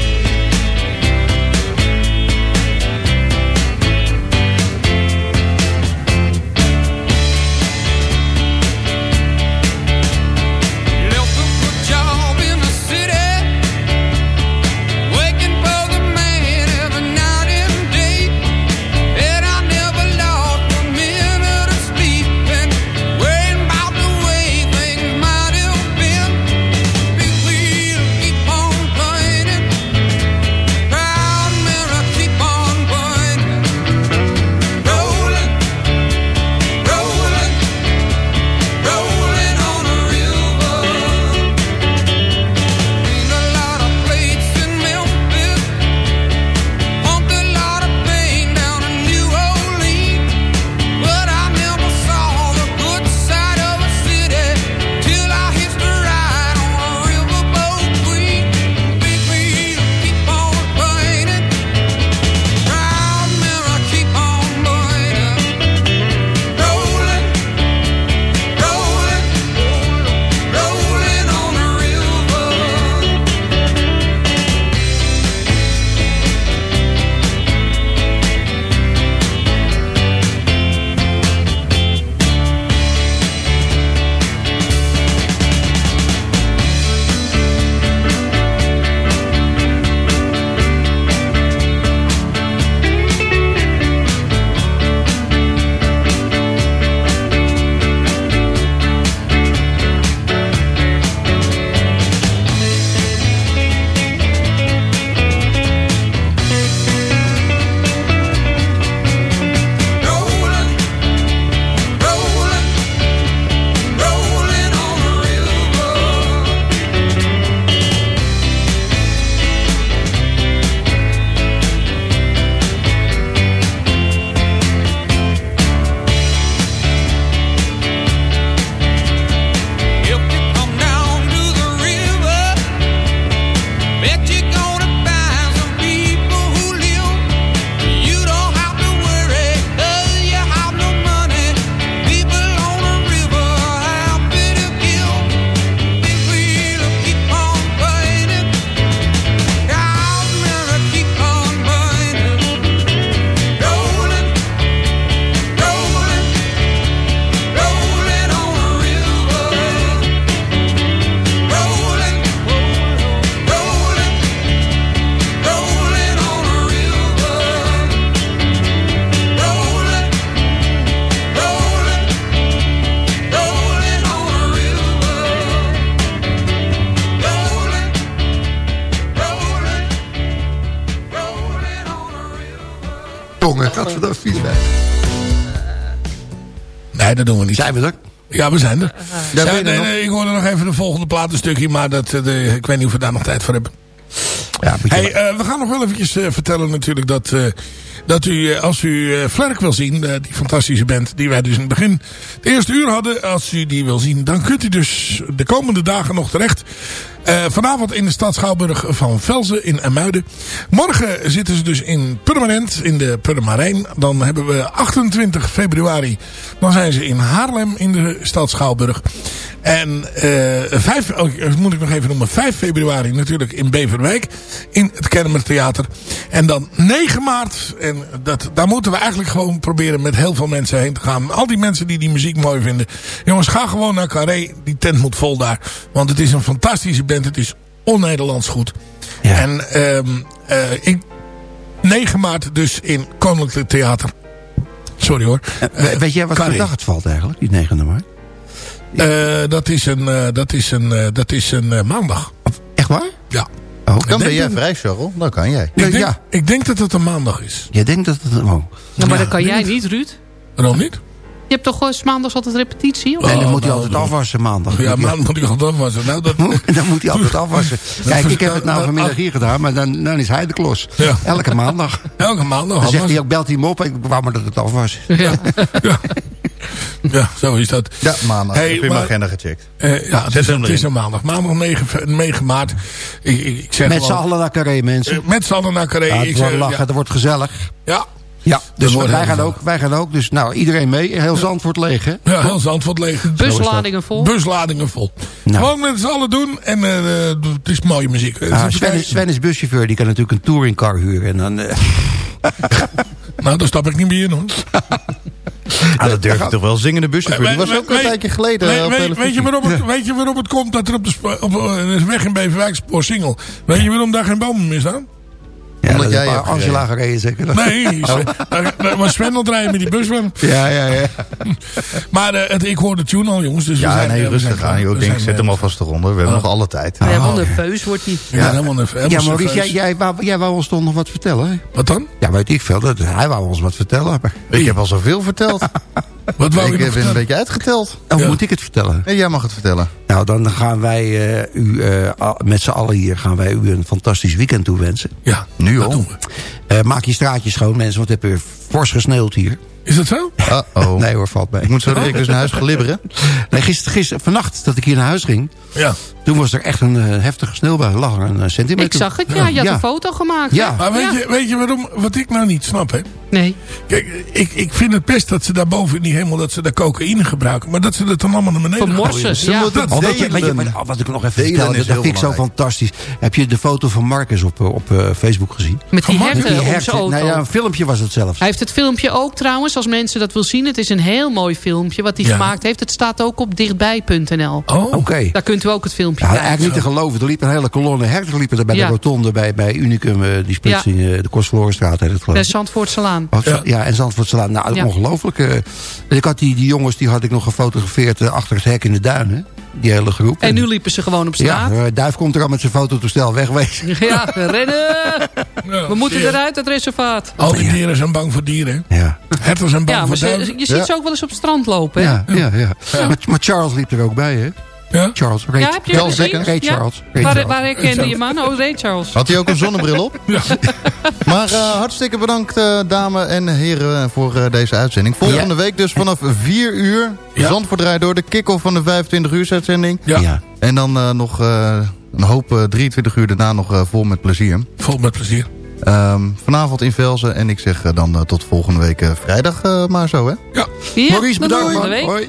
Dat doen we niet. Zijn we er? Ja, we zijn er. Ben je nee, ik hoorde nog even de volgende platenstukje, maar dat, eh, de, ik weet niet of we daar nog tijd voor hebben. Ja, Hey, eh, we gaan nog wel eventjes eh, vertellen natuurlijk dat, eh, dat u, als u eh, Flerk wil zien, eh, die fantastische band die wij dus in het begin het eerste uur hadden, als u die wil zien, dan kunt u dus de komende dagen nog terecht. Eh, vanavond in de stad Schouwburg van Velzen in Amuiden. Morgen zitten ze dus in Purmerend, in de Purmerijn. Dan hebben we 28 februari, dan zijn ze in Haarlem in de stad Schouwburg. En eh 5, oh, dat moet ik nog even noemen, 5 februari natuurlijk in Beverwijk in het Kennemer Theater. En dan 9 maart, en dat, daar moeten we eigenlijk gewoon proberen met heel veel mensen heen te gaan. Al die mensen die die muziek mooi vinden. Jongens, ga gewoon naar Carré, die tent moet vol daar. Want het is een fantastische band, het is on-Nederlands goed. En ehm eh, ik, 9 maart dus in Koninklijk Theater. Sorry hoor. Eh, weet jij wat voor dag het valt eigenlijk, die 9e maart? Eh, dat is een, eh, dat is een, eh, dat is een maandag. Echt waar? Ja. Oh, Dan ben jij vrij, Charles. Dan kan jij. Ik denk, ja. ik denk dat het een maandag is. Jij denkt dat het... Oh. Ja, maar dat kan jij niet. niet, Ruud. Waarom niet? Je hebt toch gewoon 's maandags altijd repetitie? Of? en dan Oh, moet hij nou, altijd nou. afwassen maandag. Ja, Moet hij- maandag moet ik altijd afwassen. Nou, dat, dan moet hij altijd afwassen. Kijk, ik heb het nou dat- vanmiddag hier gedaan, maar dan, dan is hij de klos. Ja. Elke maandag. elke maandag Dan zegt hij ook, belt hij hem op, ik wou maar dat het af was. Ja. ja. ja, zo is dat. Ja, maandag. Hey, heb je mijn maar- agenda gecheckt. Eh, ja, het is, een, het is een maandag. Maandag 9, fe- 9 maart. Ik, ik, ik zeg Met z'n allen naar Carré, mensen. eh, met z'n allen naar Carré. Ja, ik het zeg, wordt lachen, ja, het wordt gezellig. ja, Ja, dus wij gaan, ook, wij gaan ook. Dus nou, iedereen mee. Heel Zandvoort leeg, hè? ja, heel Zandvoort leeg. Busladingen vol. Busladingen vol. Nou. Gewoon met z'n allen doen. En eh, eh, het is mooie muziek. Ah, is Sven, is, Sven is buschauffeur, die kan natuurlijk een touringcar huren. En dan, eh, Nou, daar stap ik niet meer in hoor. Ah, dat durf je toch wel. Zingende buschauffeur. Die was ook een tijdje geleden weet- je waarom het, weet je waarom het komt dat er op de, op, is weg in Beverwijk spoor single? Weet je waarom daar geen bomen meer staan? Ja, Omdat dat jij is hebt Angela gereden zeker. Nee, Sven- daar, daar was Sven het rijden met die bus van. Ja, ja, ja. Maar eh, het, ik hoor de tune al jongens. Dus we Ja, zijn, nee, eh, we rustig aan. Ik We denk, zet eh, hem alvast eronder. We hebben nog alle tijd. Ja, helemaal Oh, nerveus wordt hij. Ja, helemaal nerveus. Ja, Maurice, jij, jij, wou, jij wou ons toch nog wat vertellen? Wat dan? Ja, weet ik veel. Dat, hij wou ons wat vertellen. Maar, Ik heb al zoveel verteld. Wat wou ik ben een beetje uitgeteld. oh, Ja. moet ik het vertellen? Nee, jij mag het vertellen. Nou, dan gaan wij uh, u, uh, met z'n allen hier gaan wij u een fantastisch weekend toewensen. Ja, nu al. Uh, maak je straatjes schoon, mensen, want het heb weer fors gesneeuwd hier. Is dat zo? Uh oh. Nee hoor, valt mee. Ik moet zo direct dus naar huis glibberen. Nee, gisteren, gister, vannacht dat ik hier naar huis ging... Ja. Toen was er echt een uh, heftige sneeuwbui. lag er een centimeter. Ik zag het, ja. Je had ja. een foto gemaakt. Ja. Maar weet, Ja. Je, weet je waarom, wat ik nou niet snap, hè? Nee. Kijk, ik, ik vind het best dat ze daar boven in die hemel, dat ze daar cocaïne gebruiken. Maar dat ze dat dan allemaal naar beneden Vermorsen, ja. moeten Oh, weet je, delen. weet je, maar, oh, wat ik nog even vertelde, is dat vind ik zo fantastisch. Heb je de foto van Marcus op, eh, op uh, Facebook gezien? Met die herten Die op herten. zijn auto. Nou ja, een filmpje was het zelfs. Hij heeft het filmpje ook trouwens, als mensen dat wil zien. Het is een heel mooi filmpje wat hij Ja. gemaakt heeft. Het staat ook op dichtbij.nl. Oh, Oké. Okay. Daar kunt u ook het filmpje Ja, kijken. eigenlijk niet te geloven. Er liep een hele kolonne herten liepen er bij Ja. de rotonde, bij, bij Unicum, uh, die splitsing, uh, de Kostverlorenstraat heet het geloof Bij. Zandvoortselaan. Oh, Ja. ja. en Zandvoortselaan. Nou, Ja. ongelooflijk. Uh, ik had die, die jongens, die had ik nog gefotografeerd uh, achter het hek in de duinen. Die hele groep. En nu liepen ze gewoon op straat. Ja, uh, Duif komt er al met zijn fototoestel wegwezen. Ja, rennen! Ja, We moeten eruit, het reservaat. Al die dieren zijn bang voor dieren. Ja, Herten zijn bang Ja, maar voor ze- je ziet ze ook wel eens op het strand lopen. Hè? ja, ja. ja. Maar, maar Charles liep er ook bij, hè? Ja? Charles, Ray, Ja, heb je Charles? Ray Ja? Charles. Ray Waar, Charles. waar herkende je man? Oh, Ray Charles. Had hij ook een zonnebril op? Maar uh, hartstikke bedankt, uh, dames en heren, voor uh, deze uitzending. Volgende Ja. week dus vanaf 4 uur. Ja. Zandvoort door de kick-off van de 25 uur uitzending. Ja. Ja. En dan uh, nog uh, een hoop uh, 23 uur daarna nog uh, vol met plezier. Vol met plezier. Um, vanavond in Velzen. En ik zeg uh, dan uh, tot volgende week uh, vrijdag uh, maar zo, hè? Ja. Ja, Maurice, tot bedankt, volgende man. week. Hoi.